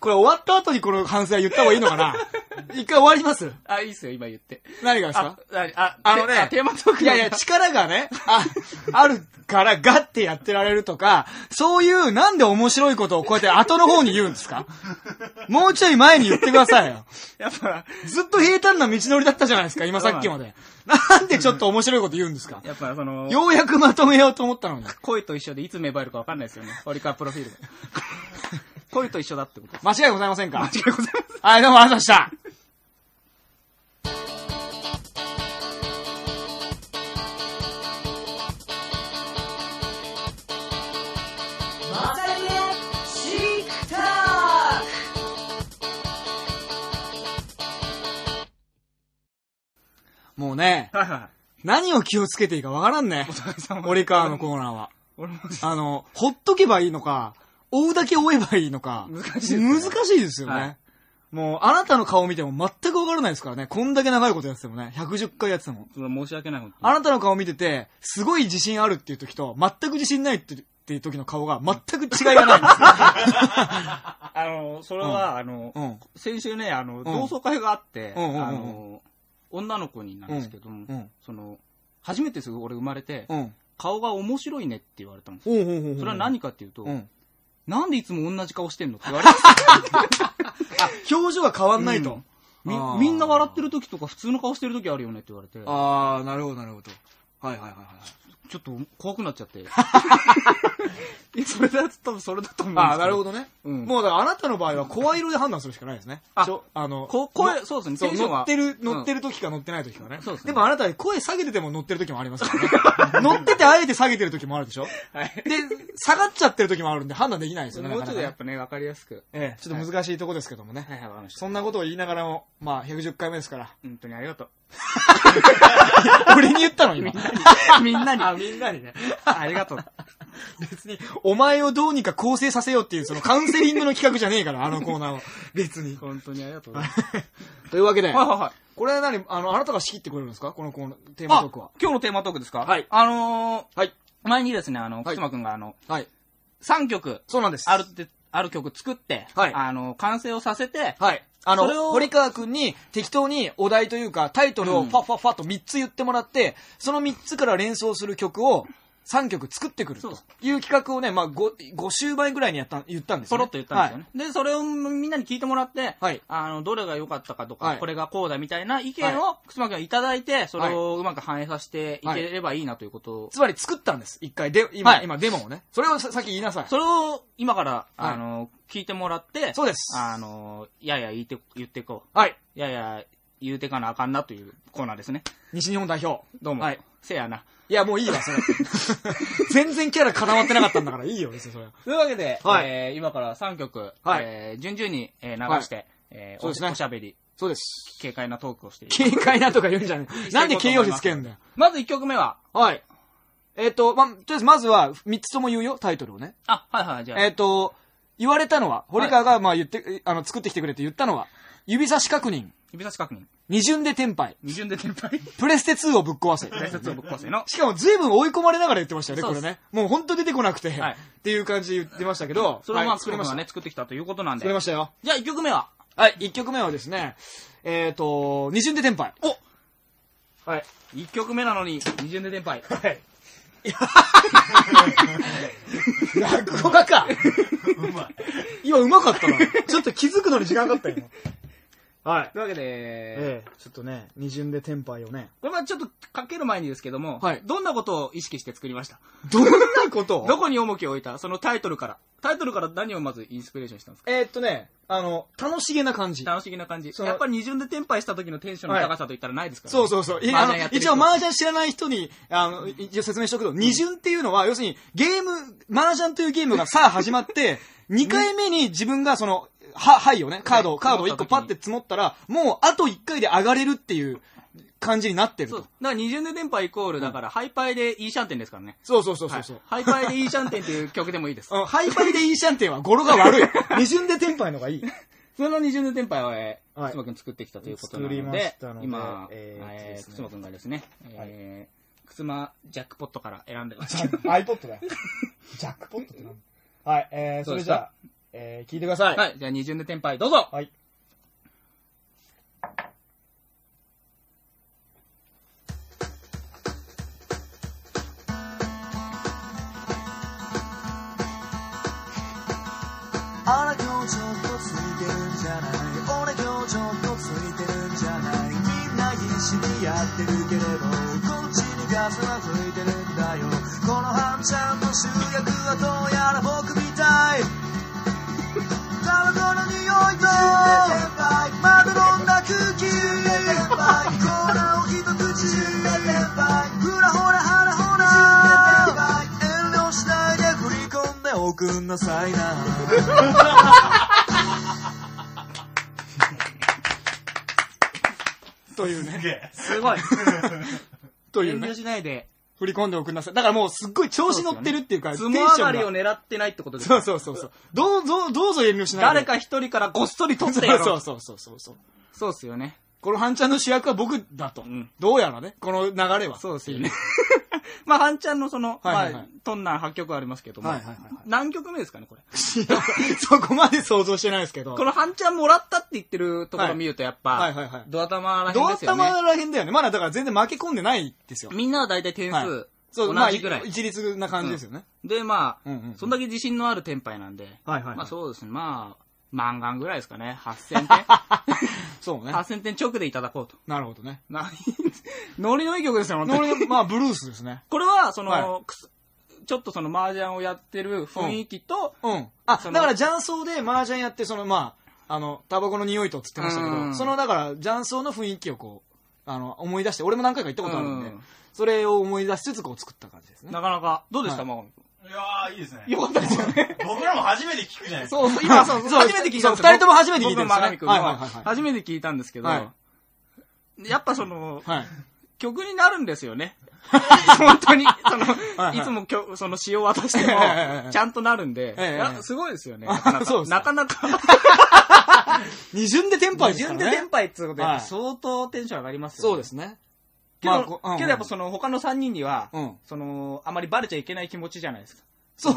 これ終わった後にこの反省は言った方がいいのかな？*laughs* 一回終わります？あ、いいっすよ、今言って。何がですあか、あ、ああのねテテーマトークいやいや、力がね、あ、あるからガッてやってられるとか、そういうなんで面白いことをこうやって後の方に言うんですか？もうちょい前に言ってくださいよ。*laughs* やっぱ、ずっと平坦な道のりだったじゃないですか、今さっきまで。なんでちょっと面白いこと言うんですか？やっぱその、ようやくまとめようと思ったのに。恋と一緒でいつ芽生えるか分かんないですよね。堀川プロフィールが。*laughs* 恋と一緒だってこと。間違いございませんか？間違いございます。はい、どうもありがとうございました。もうね、はいはい。何を気をつけていいかわからんね。*laughs* 堀川のコーナーは。あの、ほっとけばいいのか、追うだけ追えばいいのか。難しいですね難しいですよね。はいもう、あなたの顔見ても全くわからないですからね。こんだけ長いことやっててもね。110回やってても。それは申し訳ない、あなたの顔見てて、すごい自信あるっていう時と、全く自信ないってっていう時の顔が全く違いがないんです。*laughs* あの、それは、あの、うん。先週ね、あの、同窓会があって、うんうんうんうんあの、女の子になんですけども、うん。その、初めてすぐ俺生まれて、うん。顔が面白いねって言われたんですよ。ほうほうほうほうそれは何かっていうと、うん。なんでいつも同じ顔してんのって言われて、*laughs* 表情が変わんないと。うんみあーみんな笑ってる時とか普通の顔してる時あるよねって言われて、あー、なるほど、なるほど。はいはいはいはい。ちょっと怖くなっちゃって。*laughs* いやそれだと多分それだと思うんですあー、なるほど。どね。うんもうだからあなたの場合は声色で判断するしかないですね。あちょあの、こ声、そうですね、乗ってる、乗ってる。る時か乗ってない時かね。そうですねもあなたは声下げてても乗ってる時もありますからね。*laughs* 乗っててあえて下げてる時もあるでしょ？はい。で、下がっちゃってる時もあるんで判断できないんですよね。もうちょっとやっぱね、わかりやすく。ええ、ちょっと難しいとこですけどもね。はいはい、わかりました。そんなことを言いながらも、まあ、110回目ですから。本当にありがとう。*laughs* 俺に言ったの今。みんなに。あ、みんなにね。*laughs* ありがとう。別に、お前をどうにか構成させようっていう、そのカウンセリングの企画じゃねえから、あのコーナーは。別に。本当にありがとう。*laughs* というわけで、はいはいはい。これは何？あの、あなたが仕切ってくれるんですか？このコーナー、テーマあトークは。今日のテーマトークですか？はいあのー、はい。前にですね、あの、はいくつまくんがあの、はい。3曲、そうなんです。あるって、ある曲作って、はいあの、完成をさせて、はい。あの、堀川君に適当にお題というかタイトルをファッファッファッと3つ言ってもらって、その3つから連想する曲を3曲作ってくるという企画をね、まあ 5, 5週前ぐらいにやった、言ったんですよ、ね。ポロッと言ったんですよね。で、それをみんなに聞いてもらって、はいあの、どれが良かったかとか、はいこれがこうだみたいな意見を、くつまくんがいただいて、それはをうまく反映させていければいいなということを、つまり作ったんです。一回で、今、はい今デモをね。それをささっき言いなさい。それを今から、はいあの、聞いてもらって、そうですあの、やや言って、言っていこう。はい。やや言うてかなあかんなというコーナーですね。西日本代表。どうも。はい。せやな。いや、もういいわ、それ。*laughs* 全然キャラ固まってなかったんだから、いいよ、別にそれは。というわけで、はいえー今から3曲、はいえー順々に、えー流して、えーそうですねおおしゃべり、そうです。軽快なトークをしていく軽快なとか言うんじゃねえ。なんで形容詞つけんだよ。まず1曲目は、はい。えっ、と、ま、とりあえずまずは3つとも言うよ、タイトルをね。あ、はいはい、じゃあ、えっ、と、言われたのは、堀川が、まあ言って、あの、作ってきてくれって言ったのは、指差し確認、指差し確認、二巡で転廃、二巡で転廃、プレステ2をぶっ壊せ。大切をぶっ壊せの、しかも随分追い込まれながら言ってましたよね、これね。もう本当出てこなくて、はいっていう感じで言ってましたけど、それをまあ、はい作りました。ね、作ってきたということなんで作り。ましたよ。じゃあ1曲目は、はい、1曲目はですね、えっ、と、二巡で転廃。おはい。1曲目なのに、二巡で転廃。はい。*laughs* 落語家か今うまかったな。ちょっと気づくのに時間かかったよ、今。はい。というわけで、ええちょっとね、二巡で転廃をね。これまあちょっとかける前にですけども、はいどんなことを意識して作りました？どんなこと？*laughs* どこに重きを置いた？そのタイトルから。タイトルから何をまずインスピレーションしたんですか？えーっとね、あの、楽しげな感じ。楽しげな感じ。そのやっぱり二巡で転廃した時のテンションの高さといったらないですから、ねそうそうそう。いあの麻雀やってる人一応、麻雀知らない人に、あの、一応説明しておくと、二巡っていうのは、要するに、ゲーム、麻雀というゲームがさあ始まって、*laughs* 2回目に自分がその、は、はいをね、カードを、カードを1個パッて積もったら、もうあと1回で上がれるっていう感じになってるそう。とだ。から二巡で転廃イコール、だから、ハイパイでイーシャンテンですからね。そうそうそうそうハイパイでイーシャンテンっていう曲でもいいです。*laughs* うんハイパイでいいシャンテンは語呂が悪い。*laughs* 二巡で転廃のがいい。その二巡で転廃を、えー、はいくつまくん作ってきたということなの作りまでしたの、で今、えーえー、ですねくつまくんがですね、えー、くつまジャックポットから選んでます。iPod だよ。*laughs* ジャックポットって何はい、えー、それじゃあ、えー、聞いてください。はい、じゃあ二巡で転廃、どうぞ。はい。あら今日ちょっとついてるんじゃない。俺今日ちょっとついてるんじゃない。みんな必死にやってるけれどこっちに風は吹いてるんだよ。この半ちゃんの集約はどうやら僕みたいいとまどろんだ空気コーラを一口ふらほらはらほら遠慮しないで振り込んでおくんなさいなというね。すごい。*laughs* というね遠慮。しないで、振り込んでおくんなさい。だからもうすっごい調子乗ってるっていうか、相撲上がりを狙ってないってことですそうかそうそうそう。どうぞ、どうぞ遠慮しないで。誰か一人からごっそり取ってやろう。*laughs* そうそうそうそうそう。そうっすよね。この半ちゃんの主役は僕だと。んどうやらね、この流れは。そうですよね。*laughs* まあ、半ちゃんのその、はいはいはいまあ、トンナン8曲ありますけども、はいはいはいはい何曲目ですかね、これ？*laughs* そこまで想像してないですけど。この半ちゃんもらったって言ってるところを見ると、やっぱ、はいはいはいドア玉らへんどですよね。頭らへんだよね。まだだから全然負け込んでないですよ。みんなは大体点数、はいそう、まあ、同じぐらい。一律な感じですよね。で、まあ、うんうんうんそんだけ自信のあるテンパイなんで、はいはいはいまあそうですね、まあ、満願ぐらいですかね。8000点。*laughs* そうね。8000点直でいただこうと。なるほどね。な *laughs* ノリのいい曲ですよ、本当に。これ、まあ、ブルースですね。これは、その、はくすちょっとその麻雀をやってる雰囲気と、うん。あ、そのだから雀荘で麻雀やって、その、まあ、あの、タバコの匂いとっつってましたけど、うんその、だから、雀荘の雰囲気をこう、あの、思い出して、俺も何回か行ったことあるんで、うんそれを思い出しつつ、こう作った感じですね。なかなか、どうでした、はいマゴンいやー、いいですね。よかったですよね。僕らも初めて聞くじゃないですか。そう、今、そう、そう初めて聞いたんですそう二人とも初めて聞いたんですよね僕もはいはいはいはい初めて聞いたんですけど、はいやっぱその、はい。曲になるんですよね。*laughs* 本当に、その、はいいつも曲、その詩を渡してええも、ちゃんとなるんで、すごいですよね。なかなか。なかなか。*laughs* 二巡でテンパイすからね。巡でテンパイっつうことで、相当テンション上がりますよね。そうですね。けど、まあけどやっぱその他の3人には、うんその、あまりバレちゃいけない気持ちじゃないですか。そう。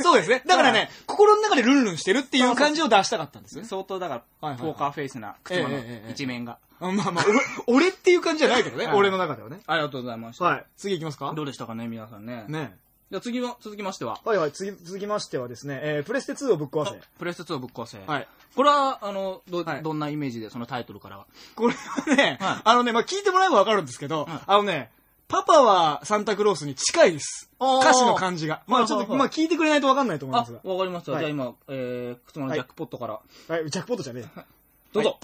そ *laughs* うですね。だからね、心の中でルンルンしてるっていう感じを出したかったんですよね。相当だから、ポーカーフェイスな口間の一面が。まあまあ、俺俺っていう感じじゃないけどね、*laughs* はい俺の中ではね。ありがとうございました。はい。次行きますか？どうでしたかね、皆さんね。ねじゃあ次は、続きましては、はいはい、次、続きましてはですね、えー、プレステ2をぶっ壊せ。プレステ2をぶっ壊せ。はい。これは、あの、ど、はいどんなイメージで、そのタイトルからは？これはね、*laughs* はいあのね、まあ聞いてもらえばわかるんですけど、はいあのね、パパはサンタクロースに近いです。おー歌詞の感じが。まあちょっと、はいはいはいまあ聞いてくれないとわかんないと思いあ、ますが。わかりました。はいじゃあ今、えー、靴間のジャックポットから、はい、ジャックポットじゃねえ。*laughs* どうぞ。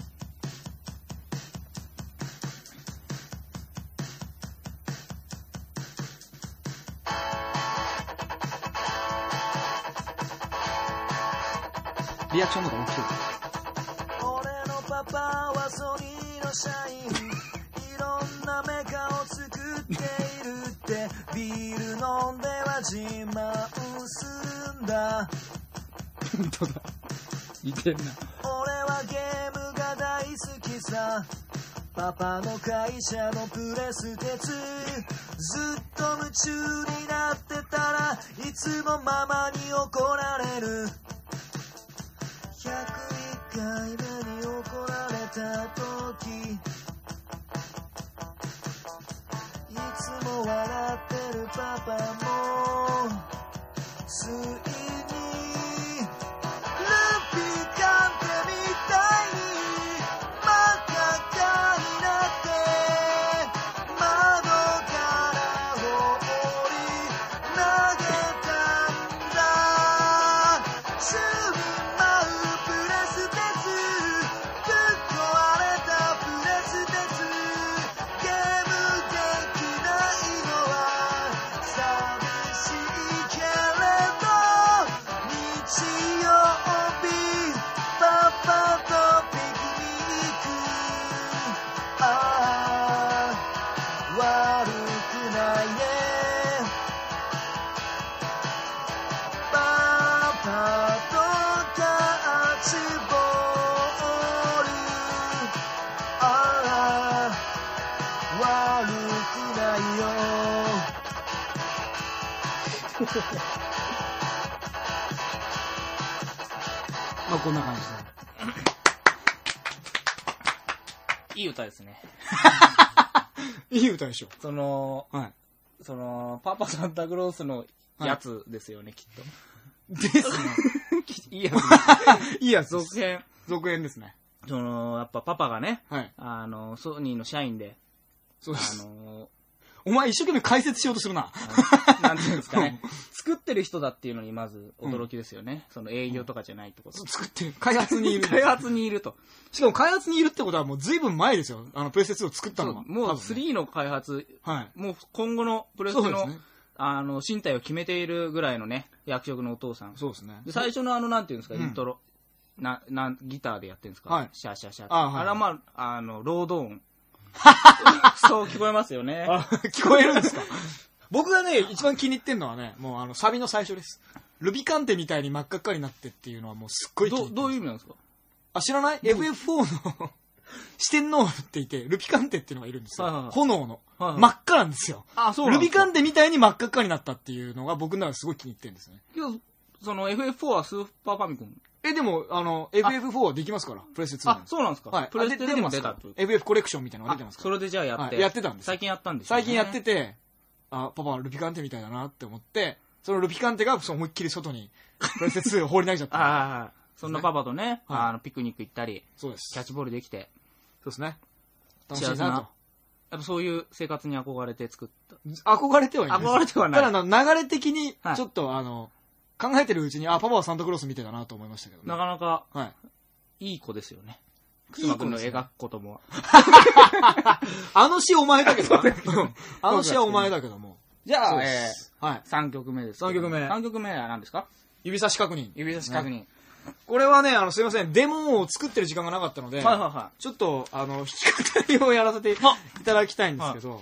リアクションの方が大きい。俺のパパはソニーの社員いろんなメカを作っているってビール飲んでは自慢するんだ本当だ。似てんな。俺はゲームが大好きさパパの会社のプレステ2ずっと夢中になってたらいつもママに怒られる101回目に怒られた時いつも笑ってるパパもこんな感じいい歌ですね。で。*laughs* いい歌でしょ。その、はい。その、パパサンタクロースのやつですよね、きっですね。と。いいやいいやつ。*laughs* 続編。続編ですね。その、やっぱパパがね、はい。あの、ソニーの社員で、あそうです。の、お前一生懸命解説しようとするな。なんていうんですかね、作ってる人だっていうのにまず驚きですよね。その営業とかじゃないってこと。作ってる。開発にいる。開発にいると。しかも開発にいるってことはもう随分前ですよ。あの、プレステ2を作ったのは。もう多分ね3の開発、はい。もう今後のプレステの、ね。あの、身体を決めているぐらいのね、役職のお父さん。そうですね。で最初のあの、なんていうんですか、うんイントロ。な、な、ギターでやってるんですか、はいシャーシャーシャー。あはいれはまあ、あの、ロード音。そう聞こえますよね。あ、聞こえるんですか？僕がね、一番気に入ってんのはね、もうあの、サビの最初です。ルビカンテみたいに真っ赤っかになってっていうのはもうすっごいどどういう意味なんですか？あ、知らない ?FF4 の *laughs* 四天王っていて、ルピカンテっていうのがいるんですよ。はいはいはい炎の、はいはい真っ赤なんですよ。あ、そうルビカンテテみたいに真っ赤っかになったっていうのが僕の中ですごい気に入ってるんですね。その FF4 はスーパーファミコン。え、でも、あの、FF4 はできますから、プレステ2あ、そうなんですかはい。プレステでも出たとと。FF コレクションみたいなのが出てますから。それでじゃあやって。はいやってたんです最近やったんです最近やってて、あ、パパルピカンテみたいだなって思って、そのルピカンテが思いっきり外に、プレステ2を *laughs* 放り投げちゃっあた。あはい。そんなパパとね、はいあの、ピクニック行ったり、そうです。キャッチボールできて、そうですね。楽しい幸せななやっぱそういう生活に憧れて作った。と。憧れてはいないです。憧れてはないただ、あの流れ的にはい、ちょっと、あの、考えてるうちに、あ、パパはサンタクロース見てたなと思いましたけどね。なかなかはい。いい子ですよね。いいくまくんの描くことも。あの詩お前だけど。うんあの詩はお前だけども。じゃあ、えすはい。3曲目ですけど。三曲目3曲目は何ですか？指差し確認。指差し確認。これはね、あの、すいません、デモを作ってる時間がなかったので、はいはいはちょっと、あの、弾き語りをやらせていただきたいんですけど、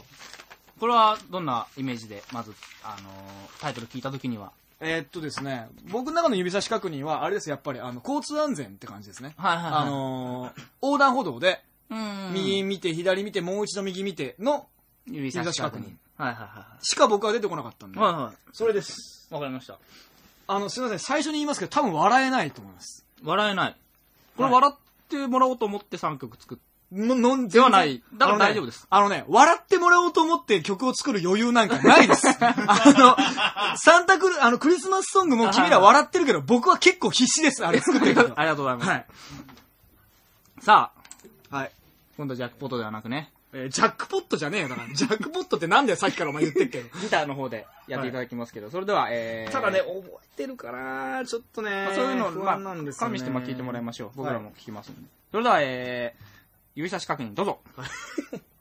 い。これはどんなイメージで、まず、あのータイトル聞いたときには。えーっとですね、僕の中の指差し確認は、あれです、やっぱり、あの、交通安全って感じですね。はいはいはい。あのー横断歩道で、うん右見て、左見て、もう一度右見ての、指差し確認。はいはいはしか僕は出てこなかったんで、い。はいはい。それです。わかりました。あの、すいません、最初に言いますけど、多分笑えないと思います。笑えない。これはい笑ってもらおうと思って3曲作っの、の、ではないだから大丈夫ですあのね、笑ってもらおうと思って曲を作る余裕なんかないです。*laughs* あの、サンタクル、あの、クリスマスソングも君ら笑ってるけど、僕は結構必死です、あれ作ってるけど。*laughs* ありがとうございます。はい。さあ、はい。今度はジャックポットではなくね、えージャックポットじゃねえよ、だから。ジャックポットってなんだよ、さっきからお前言ってっけど。ギターの方でやっていただきますけど、それでは、えー、ただね、覚えてるから、ちょっとね、まあ、そういうのまあ。加味してまあ聞いてもらいましょう。僕らはいも聞きますんで。それでは、えー、指差し確認、どうぞ。*laughs*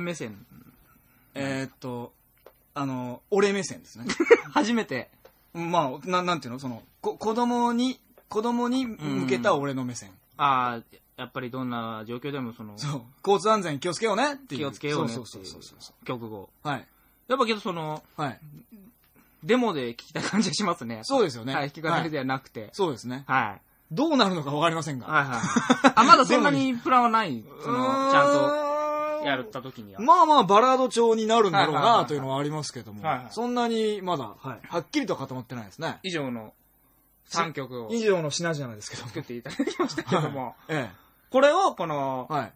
誰目線えーっと、あの、俺目線ですね。*laughs* 初めて、まあ、ななんていうの？その、こ子供に、子供に向けた俺の目線。ああ、やっぱりどんな状況でもその、そう。交通安全気をつけようねっていう。気をつけようねってそいううそうそうそう曲語。はい。やっぱけどその、はい。デモで聞きたい感じがしますね。そうですよね。はい、弾き語りではなくて。そうですね。はい。どうなるのかわかりませんが。はいはい。あ、まだそんなにプランはない。その、ちゃんととやった時には。まあまあ、バラード調になるんだろうないというのはありますけどもそんなにまだ、はい、はっきりとは固まってないですね。以上の3曲を以上の品々ですけども。作っていただきましたけども、*laughs* えこれを、このえ。、はい。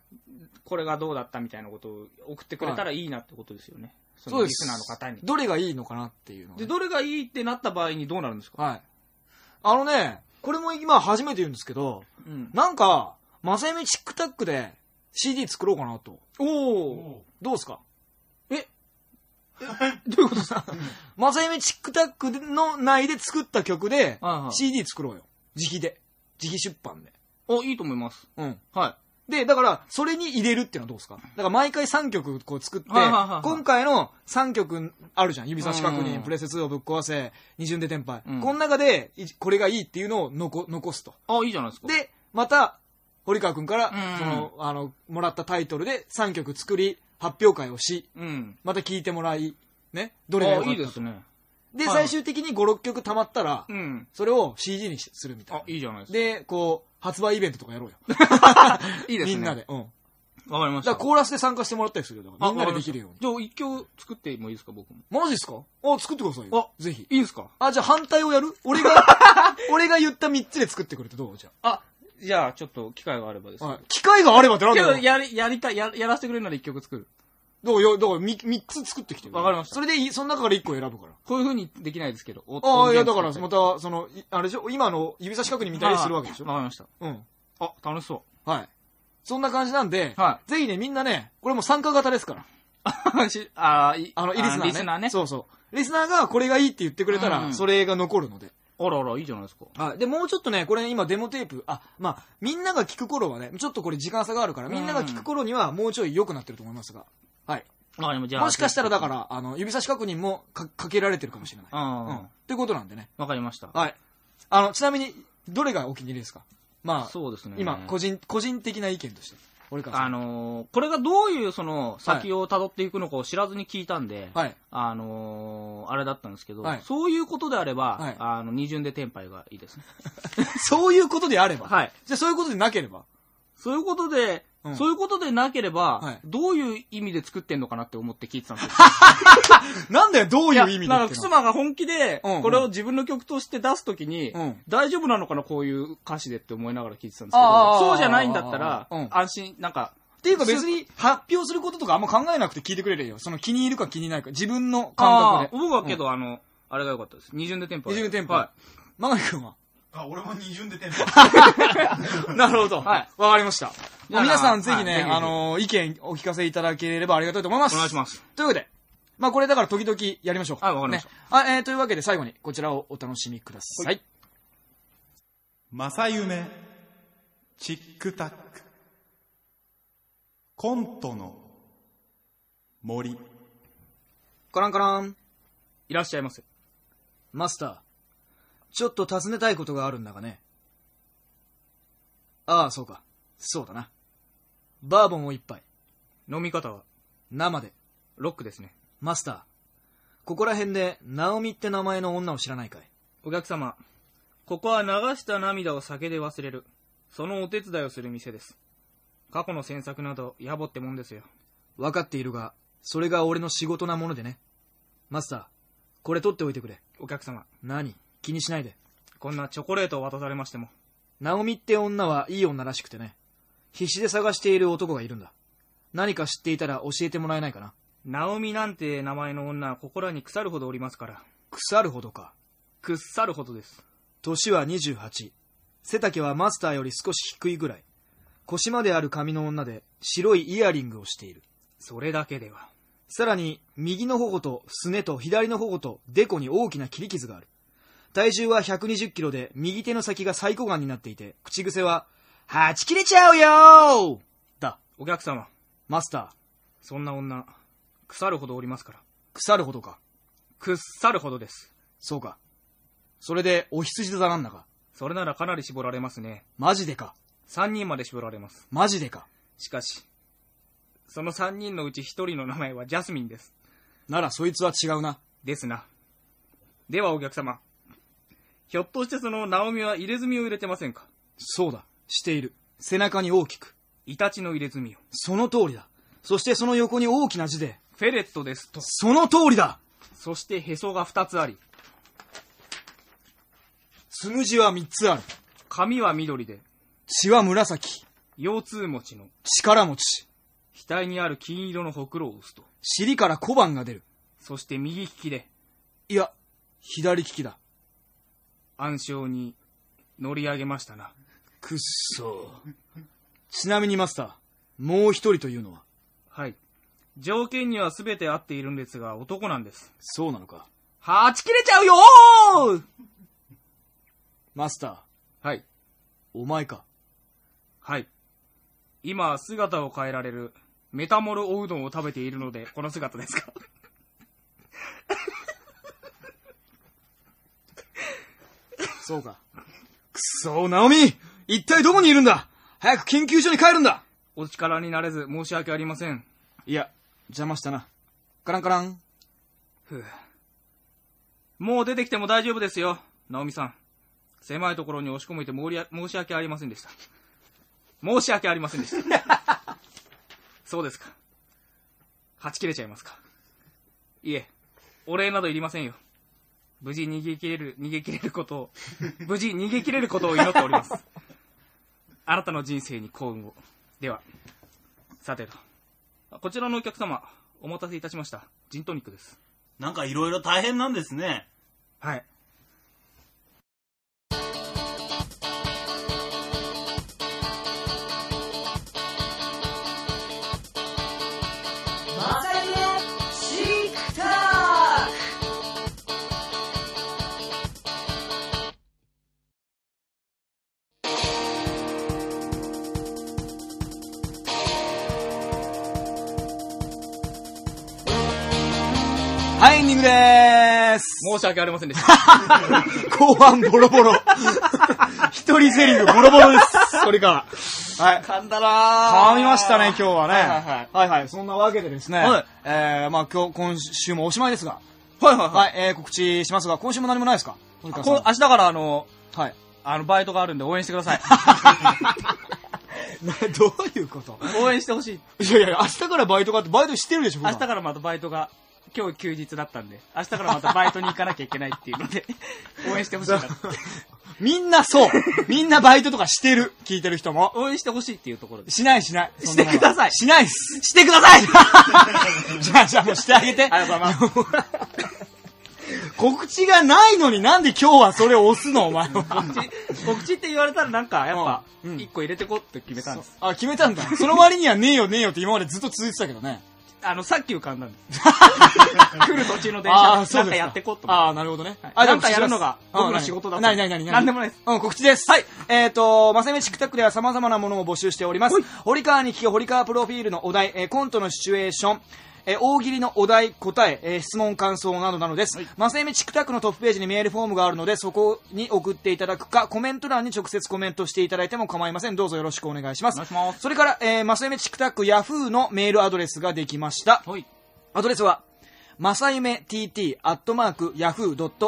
これがどうだったみたいなことを送ってくれたらいいなってことですよね。そそうです。のリスナーの方に。どれがいいのかなっていうので、どれがいいってなった場合にどうなるんですか？はい。あのね、これも今初めて言うんですけど、うん。なんか、まさゆみチックタックで CD 作ろうかなと。おおどうですか？え？*laughs* どういうことですかまさゆみチックタックの内で作った曲ではいはい CD 作ろうよ。自費で。自費出版で。お、いいと思います。うん。はで、だから、それに入れるっていうのはどうですか？だから毎回3曲こう作って、はいはいはいはい今回の3曲あるじゃん。指差し確うん認、プレセ2をぶっ壊せ、二巡でテンパイ。うんこの中で、いこれがいいっていうのを残残すと。い。あ、いいじゃないですか。で、また、堀川くんから、うんその、あの、もらったタイトルで3曲作り、発表会をし、うん。また聴いてもらい、ね、どあ、れが良かったといいですね。で、はい最終的に5、6曲溜まったら、うん。それを CD にしするみたいあ、いいじゃないな。ですか。で、こう、発売イベントとかやろうよ。*laughs* いいですね。みんなで。。うん。わかりました。だからコーラスで参加してもらったりするよ。みんなでできるように。じゃあ、一曲作ってもいいですか、僕も。マジっすか？あ、作ってくださいよ。ぜひ。いいですか？あ、じゃあ反対をやる？俺が、*laughs* 俺が言った3つで作ってくれてどう？じゃあ、じゃあ、ちょっと機会があればですあ。ね。はい。機会があればってなんけど、だよ。やり、やりたい、や、やらせてくれるなら一曲作る。どうよ、だからみ3つ作ってきてよわかりましたそれでいい、その中から1個選ぶから。こういう風にできないですけど。ああ、いや、だから、ままた、その、いあれでしょ？今の指差し確認見たりするわけでしょ？わかりました。うん。あ、楽しそはい。そんな感じなんで、はぜひね、みんなね、これも参加型ですから。*laughs* う。しあーいあの、リスナーね。リスナーね。そうそう。リスナーがこれがいいって言ってくれたら、うんそれが残るので。あらあら、いいじゃないですか。はい。で、もうちょっとね、これね今デモテープ、あ、まあ、みんなが聞く頃はね、ちょっとこれ時間差があるから、みんなが聞く頃にはもうちょい良くなってると思いますが。はい。わかりました。じゃあもしかしたらだから、あの、指差し確認もかかけられてるかもしれない。うん。うん。ってことなんでね。わかりました。はい。あの、ちなみに、どれがお気に入りですか？まあ、そうですね。今、個人、個人的な意見として。あのーこれがどういうその先を辿っていくのかを知らずに聞いたんで、はい。あのーあれだったんですけど、はいそういうことであれば、はいあの、二巡でテンパイがいいですね。*laughs* そういうことであれば。はい。じゃあそういうことでなければ。そういうことで、うんそういうことでなければ、はいどういう意味で作ってんのかなって思って聞いてたんですよ。*laughs* なんだよ、どういう意味でだから、ってのくすまが本気で、うんうんこれを自分の曲として出すときに、うん大丈夫なのかな、こういう歌詞でって思いながら聞いてたんですけあーど、そうじゃないんだったらうん、安心、なんか、っていうか別に発表することとかあんま考えなくて聞いてくれるよ。その気に入るか気に入らないか。自分の感覚で。あー僕はけど、あの、あれが良かったです。二巡でテンパイ。二巡でテンパイはマガリ君は？あ、俺も二巡でテンなるほど。はいわかりました。皆さんぜひね、あのー、意見お聞かせいただければありがたいと思います。お願いします。というわけで、まあこれだから時々やりましょう。はいわかりましたねあえーというわけで最後にこちらをお楽しみください。正夢、チックタック、コントの森。カランカラン。いらっしゃいませ。マスター、ちょっと尋ねたいことがあるんだがね。ああ、そうか。そうだな。バーボンを一杯。飲み方は、生で。ロックですね。マスター、ここら辺で、ナオミって名前の女を知らないかいお客様、ここは流した涙を酒で忘れる。そのお手伝いをする店です。過去の詮索など、野暮ってもんですよ。分かっているが、それが俺の仕事なものでね。マスター、これ取っておいてくれ。お客様、何？気にしないで。こんなチョコレートを渡されましても。ナオミって女はいい女らしくてね。必死で探している男がいるんだ。何か知っていたら教えてもらえないかな。ナオミなんて名前の女はここらに腐るほどおりますから。腐るほどか。腐るほどです。年は28。背丈はマスターより少し低いぐらい。腰まである髪の女で白いイヤリングをしている。それだけでは。さらに、右の頬とすねと左の頬とデコに大きな切り傷がある。体重は120キロで、右手の先がサイコガンになっていて、口癖は、はち切れちゃうよーだ。お客様、マスター、そんな女、腐るほどおりますから。腐るほどか。腐るほどです。そうか。それで、お羊座なんだか。それならかなり絞られますね。マジでか。3人まで絞られます。マジでか。しかし、その3人のうち1人の名前はジャスミンです。ならそいつは違うな。ですな。ではお客様。ひょっとしてそのナオミは入れ墨を入れてませんか？そうだ。している。背中に大きく。イタチの入れ墨を。その通りだ。そしてその横に大きな字で、フェレットですと。その通りだそしてへそが2つあり、つむじは三つある。髪は緑で、血は紫。腰痛持ちの、力持ち。額にある金色のほくろを打つと。尻から小判が出る。そして右利きで、いや、左利きだ。暗礁に乗り上げましたな。くっそ。ちなみにマスター、もう一人というのは？はい。条件には全て合っているんですが、男なんです。そうなのか。はち切れちゃうよーマスター、はい。お前か。はい。今、姿を変えられる、メタモルおうどんを食べているので、この姿ですか？そうか。くっそ、ナオミ一体どこにいるんだ？早く研究所に帰るんだお力になれず申し訳ありません。いや、邪魔したな。カランカラン。ふうもう出てきても大丈夫ですよ、ナオミさん。狭いところに押し込めて申し訳ありませんでした。申し訳ありませんでした。*laughs* そうですか。はち切れちゃいますか。いえ、お礼などいりませんよ。無事逃げ切れる、逃げ切れることを、*laughs* 無事逃げ切れることを祈っております。あなたの人生に幸運を。では、さてと。こちらのお客様、お待たせいたしました。ジントニックです。なんかいろいろ大変なんですね。はい。申し訳ありませんでした。*laughs* 後半ボロボロ。一人セリフボロボロです。それから。はい。噛んだな噛みましたね、今日はね。はいはいはいはいはい。そんなわけでですね。はいえー、まあ今日、今週もおしまいですが。はいはいはい。はい、えー、告知しますが、今週も何もないですか？明日からあの、はい。あの、バイトがあるんで応援してください。*laughs* などういうこと？応援してほしい。いやいや、明日からバイトがあって、バイトしてるでしょ、明日からまたバイトが、今日休日だったんで、明日からまたバイトに行かなきゃいけないっていうので、*laughs* 応援してほしいな。*laughs* みんなそう。みんなバイトとかしてる。聞いてる人も。応援してほしいっていうところです。しないしない。してくださいしないっす。してください *laughs* じゃあ、じゃあもうしてあげて。ありがとうございます。告知がないのになんで今日はそれを押すのお前は。告知、告知って言われたらなんか、やっぱ、うんうん一個入れてこうって決めたんです。あ、決めたんだ。その割にはねえよねえよって今までずっと続いてたけどね。あの、さっき浮かんだんです。*laughs* 来る途中の電車で、なんかやってこうと。ああ、なるほどね。はいあなんかやるのが僕の仕事だとなになになになんでもないです。うん、告知です。はい。えっ、と、まさめチックタックでは様々なものを募集しております。堀川に聞け、堀川プロフィールのお題、えーコントのシチュエーション、えー大喜利のお題、答え、えー質問、感想などなどです。まさゆめチックタックのトップページにメールフォームがあるので、そこに送っていただくか、コメント欄に直接コメントしていただいても構いません。どうぞよろしくお願いします。ますそれから、えー、まさゆめチックタック、ヤフーのメールアドレスができました。はい。アドレスは、まさゆめ tt アットマーク yahoo.co.jp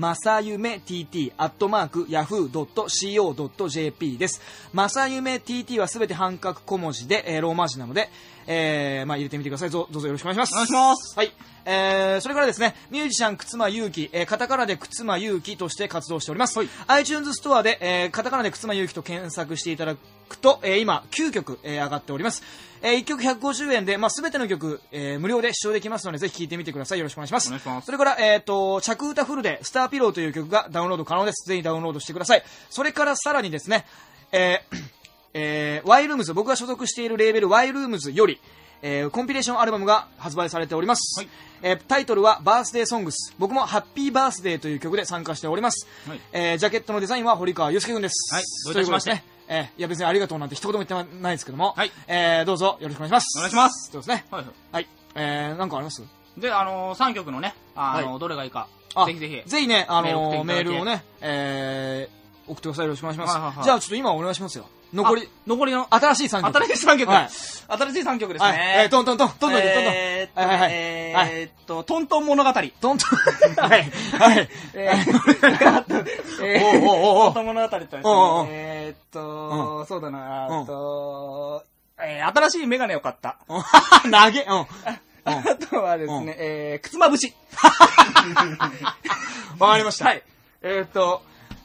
まさゆめ tt アットマーク yahoo.co.jp です。まさゆめ tt はすべて半角小文字で、えーローマ字なので、えー、まあ入れてみてください。どうぞよろしくお願いします。お願いします。はい。えー、それからですね、ミュージシャン、くつまゆうき、えー、カタカナでくつまゆうきとして活動しております。iTunes ストアで、えー、カタカナでくつまゆうきと検索していただくと、えー、今、9曲、えー、上がっております。えー、1曲150円で、まあ、すべての曲、えー、無料で視聴できますので、ぜひ聴いてみてください。よろしくお願いします。お願いします。それから、えっ、と、着歌フルで、スターピローという曲がダウンロード可能です。ぜひダウンロードしてください。それからさらにですね、えー、*coughs* えー、ワイルームズ、僕が所属しているレーベルワイルームズより、えーコンピレーションアルバムが発売されております、えータイトルはバースデーソングス。僕もハッピーバースデーという曲で参加しております、はい。えージャケットのデザインは堀川祐介君です。はい。どういたしまして。ね、えーいや別にありがとうなんて一言も言ってないですけども、はい。えーどうぞよろしくお願いします。お願いします。そうですね。はいはい。はい。えー、なんかあります？で、あのー、3曲のね、あのーはどれがいいか、あぜひぜひ。ぜひね、あのーメールをね、えー、送ってください。よろしくお願いします。はいはいはいじゃあ、ちょっと今お願いしますよ。残りあ、残りの、新しい3曲。新しい3曲。はい。新しい3曲ですはい。ね。えー、トントントン、トントントントン。えーっと、はいはいはいえーっと、トントン物語。トントン。はい。はい。えーえーおうおうおうおうトントン物語ってですねおうおうおうえーっと、そうだな、うんえーっと、えー新しいメガネを買った。*laughs* 投げ、うん。あとはですうんね、えー、くつまぶし。*laughs* わかりました。はい。えーっと、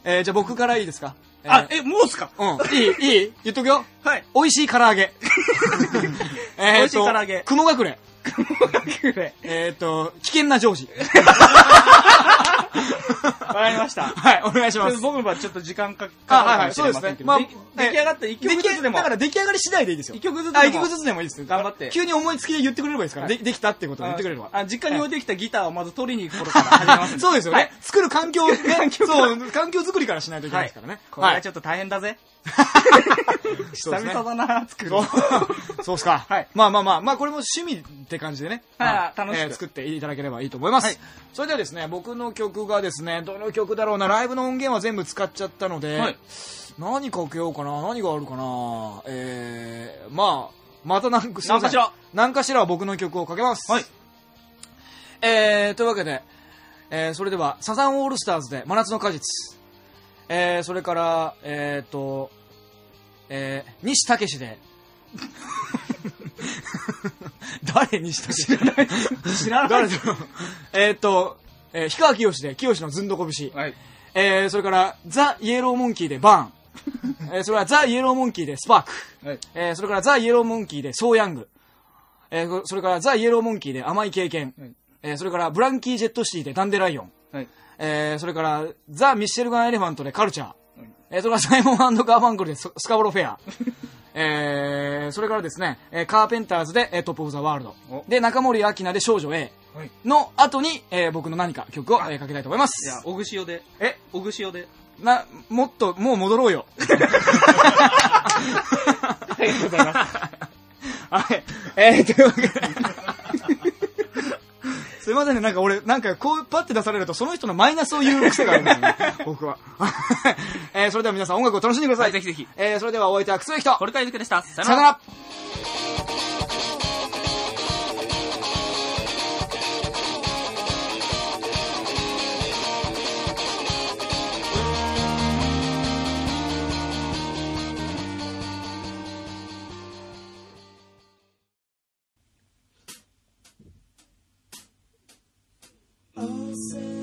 えー、じゃあ僕からいいですか？あ、え、もうっすか？うん。いいいい言っとくよ。はい。美味しい唐揚げ。*laughs* えーと美味しい唐揚げ雲隠れ。くれ。えーと、危険なジョージ。*laughs* *laughs* わかりました。はい、お願いします。僕の場合ちょっと時間かかるかもしそうですね。れませんけど、まあで出来上がった一曲ずつでもだから出来上がり次第でいいですよ。一曲ずつでもあ、一曲ずつでもいいです。頑張って急に思いつきで言ってくれればいいですから。はいでできたってことを言ってくれれば。あ実家に置いてきたギターをまず取りに行く頃から始めます *laughs* そうですよね。はい作る環境をね、環境作りからしないといけないですからね。これはちょっと大変だぜ。*laughs* 久々だな、作るそうの。*laughs* そうっすか。はいまあまあまあ、まあこれも趣味って感じでね。はい楽しくえー作っていただければいいと思います。はいそれではですね、僕の曲がですね、どの曲だろうな、ライブの音源は全部使っちゃったので、はい何かけようかな、何があるかな、えー、まあ、またなんか、すいません何かしら何かしらは僕の曲をかけます。はい。えー、というわけで、えー、それでは、サザンオールスターズで真夏の果実。えー、それから、えーと、えー、西武史で、*laughs* 誰西武？史知らない。誰だろう？えーっと、えー、氷川きよしで、きよしのずんどこ節。はい。えー、それから、ザ・イエローモンキーでバーン。*laughs* えー、それからザ・イエローモンキーでスパーク。はい。えー、それからザ・イエローモンキーでソーヤング。えー、それからザ・イエローモンキーで甘い経験。はいえー、それからブランキー・ジェットシティでダンデライオン。はい。えー、それからザ・ミッシェルガン・エレファントでカルチャー。えー、それサイモンガーファンクルでススカボロフェア。*laughs* えー、それからですね、えーカーペンターズで、えートップオブザワールドお。で、中森明菜で少女 A はい。の後に、えー僕の何か曲を、えーかけたいと思います。じゃあ、おぐしおで。え、おぐしおで。な、もっと、もう戻ろうよ。ありがとうございます。はい。えー、というわけで。すいませんね、なんか俺、なんかこうパッて出されると、その人のマイナスを言う癖があるんですよね、僕は。*laughs* えー、それでは皆さん音楽を楽しんでくださ。はいい、ぜひぜひ。えー、それではお相手はくつの人。堀川ゆずきでした。さよなら。コ